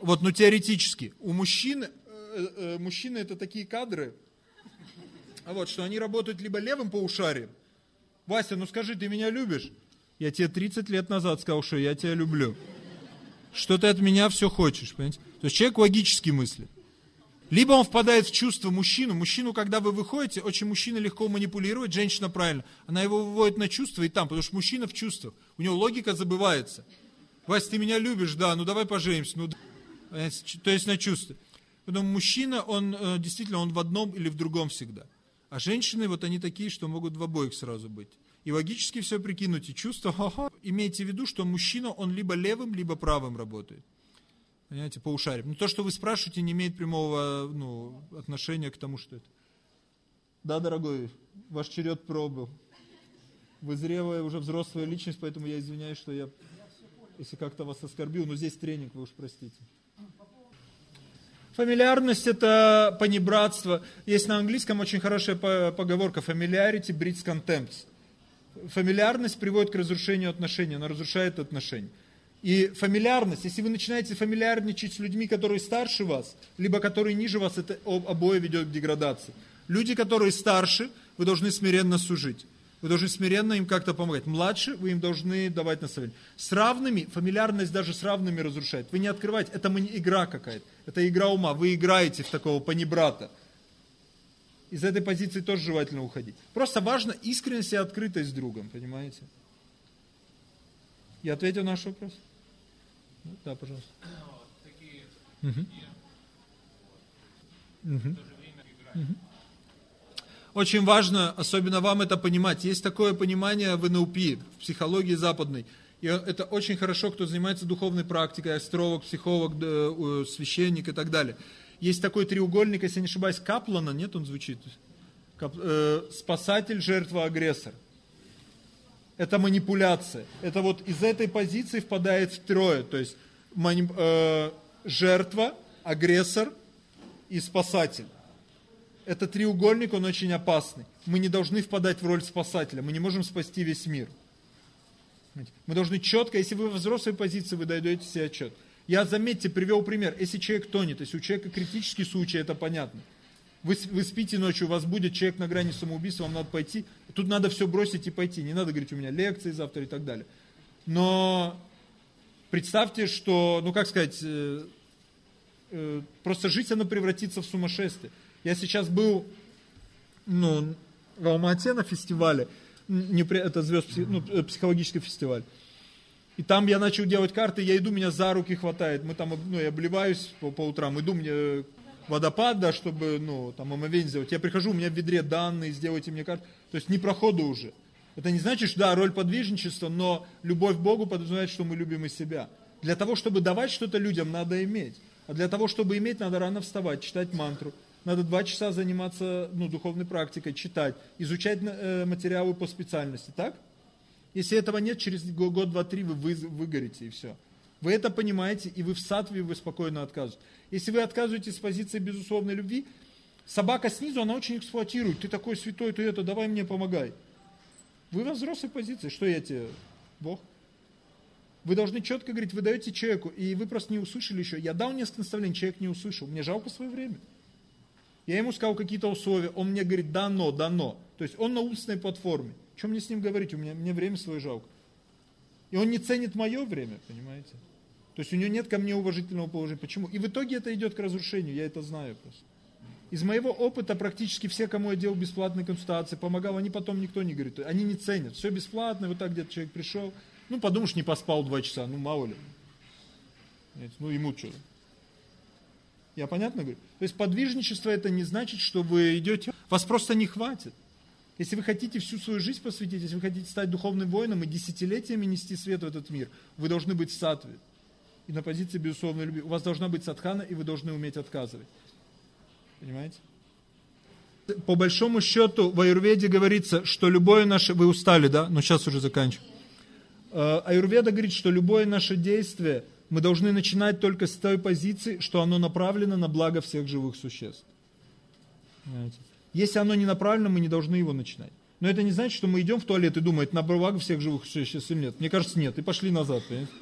Вот, но теоретически. У мужчин, э, э, мужчины это такие кадры, а вот, что они работают либо левым поушарием. Вася, ну скажи, ты меня любишь? Я тебе 30 лет назад сказал, что я тебя люблю. Что ты от меня все хочешь, понимаете? То есть человек логически мыслит. Либо он впадает в чувство мужчину. Мужчину, когда вы выходите, очень мужчина легко манипулирует, женщина правильно. Она его выводит на чувство и там, потому что мужчина в чувствах. У него логика забывается. Вася, ты меня любишь, да, ну давай поженимся. Ну, то есть на чувство. Поэтому мужчина, он э, действительно, он в одном или в другом всегда. А женщины, вот они такие, что могут в обоих сразу быть. И логически все прикинуть, и чувство, ха-ха. Имейте в виду, что мужчина, он либо левым, либо правым работает. Понимаете, по ушариям. Но то, что вы спрашиваете, не имеет прямого ну, отношения к тому, что это. Да, дорогой, ваш черед пробыл. Вы зрелая, уже взрослая личность, поэтому я извиняюсь, что я, если как-то вас оскорбил, но здесь тренинг, вы уж простите. Фамильярность – это понебратство. Есть на английском очень хорошая поговорка «familiarity breeds contempt». Фамильярность приводит к разрушению отношений, она разрушает отношения. И фамильярность, если вы начинаете фамильярничать с людьми, которые старше вас, либо которые ниже вас, это обои ведет к деградации. Люди, которые старше, вы должны смиренно служить. Вы должны смиренно им как-то помогать. Младше вы им должны давать наставление. С равными, фамильярность даже с равными разрушает. Вы не открываете, это игра какая-то. Это игра ума. Вы играете в такого панибрата. Из этой позиции тоже желательно уходить. Просто важно искренность и открытость с другом, понимаете? Я ответил на наш вопрос? Ну, да, пожалуйста. Угу. Угу. Угу. Очень важно, особенно вам это понимать. Есть такое понимание в НЛП, в психологии западной. И это очень хорошо, кто занимается духовной практикой, астролог, психолог, священник и так далее. Есть такой треугольник, если не ошибаюсь, Каплана, нет, он звучит? Кап, э, спасатель, жертва, агрессор. Это манипуляция. Это вот из этой позиции впадает в трое. То есть мани, э, жертва, агрессор и спасатель. Это треугольник, он очень опасный. Мы не должны впадать в роль спасателя. Мы не можем спасти весь мир. Мы должны четко, если вы в взрослой позиции, вы даете себе отчет. Я, заметьте, привел пример. Если человек тонет, если у человека критический случай, это понятно. Вы, вы спите ночью, у вас будет человек на грани самоубийства, вам надо пойти. Тут надо все бросить и пойти. Не надо говорить, у меня лекции завтра и так далее. Но представьте, что, ну как сказать, э, э, просто жить оно превратится в сумасшествие. Я сейчас был ну, в Алмате на фестивале, не, это звезд, ну, э, психологический фестиваль. И там я начал делать карты, я иду, меня за руки хватает. Мы там, ну, я обливаюсь по, по утрам, иду, мне водопад, да, чтобы, ну, там, омовень сделать. Я прихожу, у меня в ведре данные, сделайте мне карты. То есть не проходу уже. Это не значит, что, да, роль подвижничества, но любовь к Богу подразумевает, что мы любим и себя. Для того, чтобы давать что-то людям, надо иметь. А для того, чтобы иметь, надо рано вставать, читать мантру, надо два часа заниматься ну, духовной практикой, читать, изучать э, материалы по специальности, так? Если этого нет, через год, два, три вы, вы выгорите и все. Вы это понимаете, и вы в сатве вы спокойно отказываете. Если вы отказываете с позиции безусловной любви, собака снизу, она очень эксплуатирует. Ты такой святой, ты это, давай мне помогай. Вы во взрослой позиции. Что я тебе, Бог? Вы должны четко говорить, вы даете человеку, и вы просто не услышали еще. Я дал несколько наставлений, человек не услышал. Мне жалко свое время. Я ему сказал какие-то условия, он мне говорит, дано, дано. То есть он на умственной платформе. Что мне с ним говорить? У меня мне время свое жалко. И он не ценит мое время, понимаете? То есть у него нет ко мне уважительного положения. Почему? И в итоге это идет к разрушению, я это знаю просто. Из моего опыта практически все, кому я делал бесплатные консультации, помогал, они потом никто не говорит. Они не ценят. Все бесплатно, вот так где-то человек пришел. Ну, подумаешь, не поспал два часа, ну, мало ли. Ну, ему что? Я понятно говорю? То есть подвижничество это не значит, что вы идете, вас просто не хватит. Если вы хотите всю свою жизнь посвятить, если вы хотите стать духовным воином и десятилетиями нести свет в этот мир, вы должны быть сатве. И на позиции безусловной любви. У вас должна быть садхана, и вы должны уметь отказывать. Понимаете? По большому счету в Аюрведе говорится, что любое наше... Вы устали, да? Но сейчас уже заканчиваю. Э, Аюрведа говорит, что любое наше действие – мы должны начинать только с той позиции, что оно направлено на благо всех живых существ. Понимаете? Если оно не направлено, мы не должны его начинать. Но это не значит, что мы идем в туалет и думаем, на благо всех живых существ или нет. Мне кажется, нет. И пошли назад. Понимаете?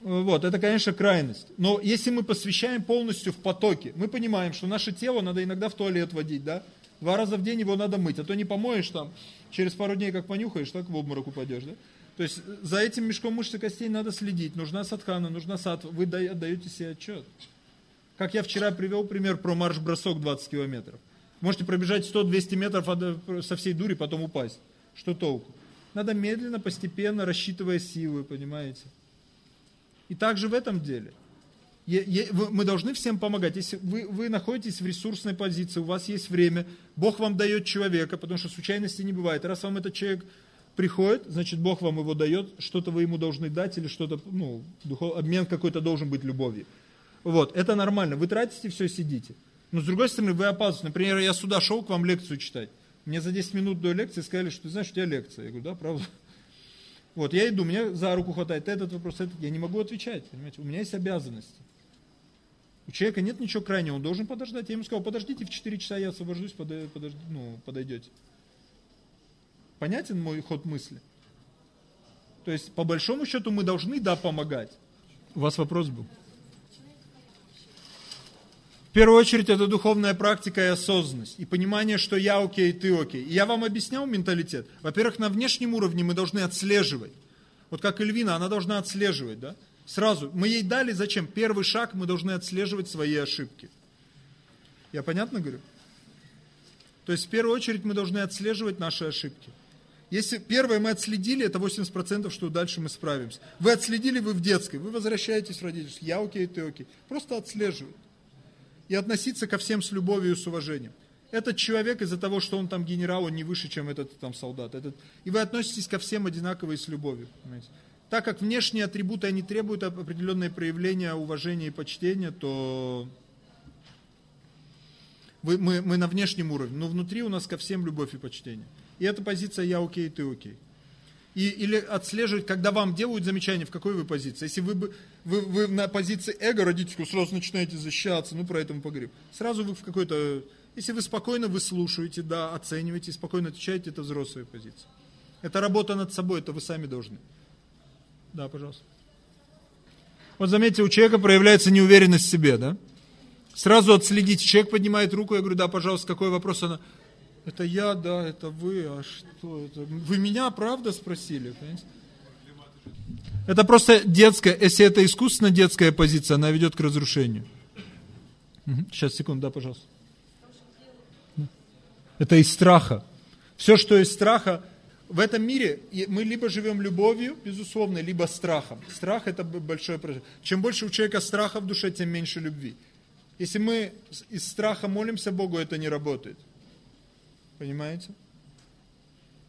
Вот, это, конечно, крайность. Но если мы посвящаем полностью в потоке, мы понимаем, что наше тело надо иногда в туалет водить, да? Два раза в день его надо мыть, а то не помоешь там, через пару дней как понюхаешь, так в обморок упадешь, да? То есть за этим мешком мышц и костей надо следить. Нужна садхана, нужна сатва. Вы отдаете себе отчет. Как я вчера привел пример про марш-бросок 20 километров. Можете пробежать 100-200 метров э, со всей дури, потом упасть. Что толку? Надо медленно, постепенно, рассчитывая силы, понимаете? И также в этом деле. Мы должны всем помогать. Если вы, вы находитесь в ресурсной позиции, у вас есть время, Бог вам дает человека, потому что случайности не бывает. Раз вам этот человек приходит, значит, Бог вам его дает, что-то вы ему должны дать, или что-то, ну, духов, обмен какой-то должен быть любовью. Вот, это нормально. Вы тратите, все, сидите. Но с другой стороны, вы опаздываете. Например, я сюда шел к вам лекцию читать. Мне за 10 минут до лекции сказали, что ты знаешь, у тебя лекция. Я говорю, да, правда. Вот, я иду, мне за руку хватает этот вопрос, этот. Я не могу отвечать, понимаете. У меня есть обязанности. У человека нет ничего крайнего, он должен подождать. Я ему сказал, подождите, в 4 часа я освобожусь, подойдете, подожди, ну, подойдете. Понятен мой ход мысли? То есть, по большому счету, мы должны, да, помогать. У вас вопрос был? первую очередь это духовная практика и осознанность, и понимание, что я окей, ты окей. И я вам объяснял менталитет. Во-первых, на внешнем уровне мы должны отслеживать. Вот как Эльвина, она должна отслеживать, да? Сразу. Мы ей дали зачем? Первый шаг, мы должны отслеживать свои ошибки. Я понятно говорю? То есть в первую очередь мы должны отслеживать наши ошибки. Если первое мы отследили, это 80%, что дальше мы справимся. Вы отследили, вы в детской, вы возвращаетесь в родительство, я окей, ты окей. Просто отслеживать. И относиться ко всем с любовью и с уважением. Этот человек из-за того, что он там генерал, он не выше, чем этот там солдат. Этот... И вы относитесь ко всем одинаково и с любовью. Понимаете? Так как внешние атрибуты, они требуют определенное проявление уважения и почтения, то вы, мы, мы на внешнем уровне, но внутри у нас ко всем любовь и почтение. И эта позиция «я окей, ты окей». И, или отслеживать, когда вам делают замечания, в какой вы позиции. Если вы, вы, вы на позиции эго родительского сразу начинаете защищаться, ну про это мы поговорим. Сразу вы в какой-то... Если вы спокойно выслушиваете, да, оцениваете, спокойно отвечаете, это взрослая позиция. Это работа над собой, это вы сами должны. Да, пожалуйста. Вот заметьте, у человека проявляется неуверенность в себе, да? Сразу отследите. Человек поднимает руку, я говорю, да, пожалуйста, какой вопрос? Она, это я, да, это вы, а что это? Вы меня, правда, спросили? Понимаете? Это просто детская, если это искусственно детская позиция, она ведет к разрушению. Сейчас, секунду, да, пожалуйста. Это из страха. Все, что из страха, в этом мире мы либо живем любовью, безусловно, либо страхом. Страх это большое проживание. Чем больше у человека страха в душе, тем меньше любви. Если мы из страха молимся Богу, это не работает. Понимаете?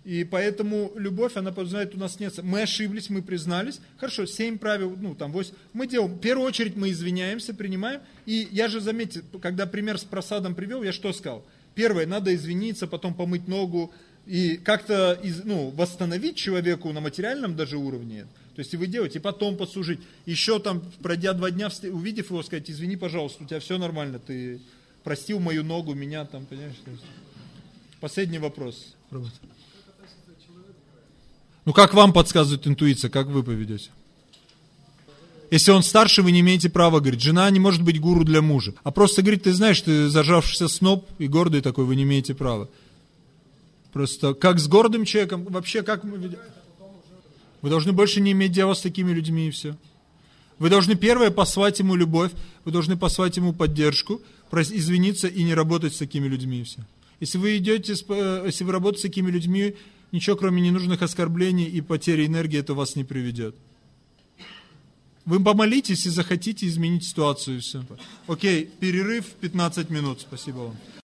И поэтому любовь, она подразумевает, у нас нет... Мы ошиблись, мы признались. Хорошо, семь правил, ну там восемь. Мы делаем, в первую очередь мы извиняемся, принимаем. И я же, заметьте, когда пример с просадом привел, я что сказал? Первое, надо извиниться, потом помыть ногу, и как-то ну, восстановить человеку на материальном даже уровне. То есть и вы делаете, и потом послужить. Еще там, пройдя два дня, увидев его, сказать, извини, пожалуйста, у тебя все нормально, ты простил мою ногу, меня там, понимаешь? Последний вопрос. Ну как вам подсказывает интуиция, как вы поведете? Если он старше, вы не имеете права говорить. Жена не может быть гуру для мужа. А просто говорит, ты знаешь, ты зажавшийся сноб и гордый такой, вы не имеете права. Просто как с гордым человеком, вообще как мы ведем? Вы должны больше не иметь дела с такими людьми и все. Вы должны первое послать ему любовь, вы должны послать ему поддержку, извиниться и не работать с такими людьми и все. Если вы идете, э, если вы работаете с такими людьми, ничего кроме ненужных оскорблений и потери энергии это вас не приведет. Вы помолитесь и захотите изменить ситуацию. Окей, перерыв 15 минут. Спасибо вам.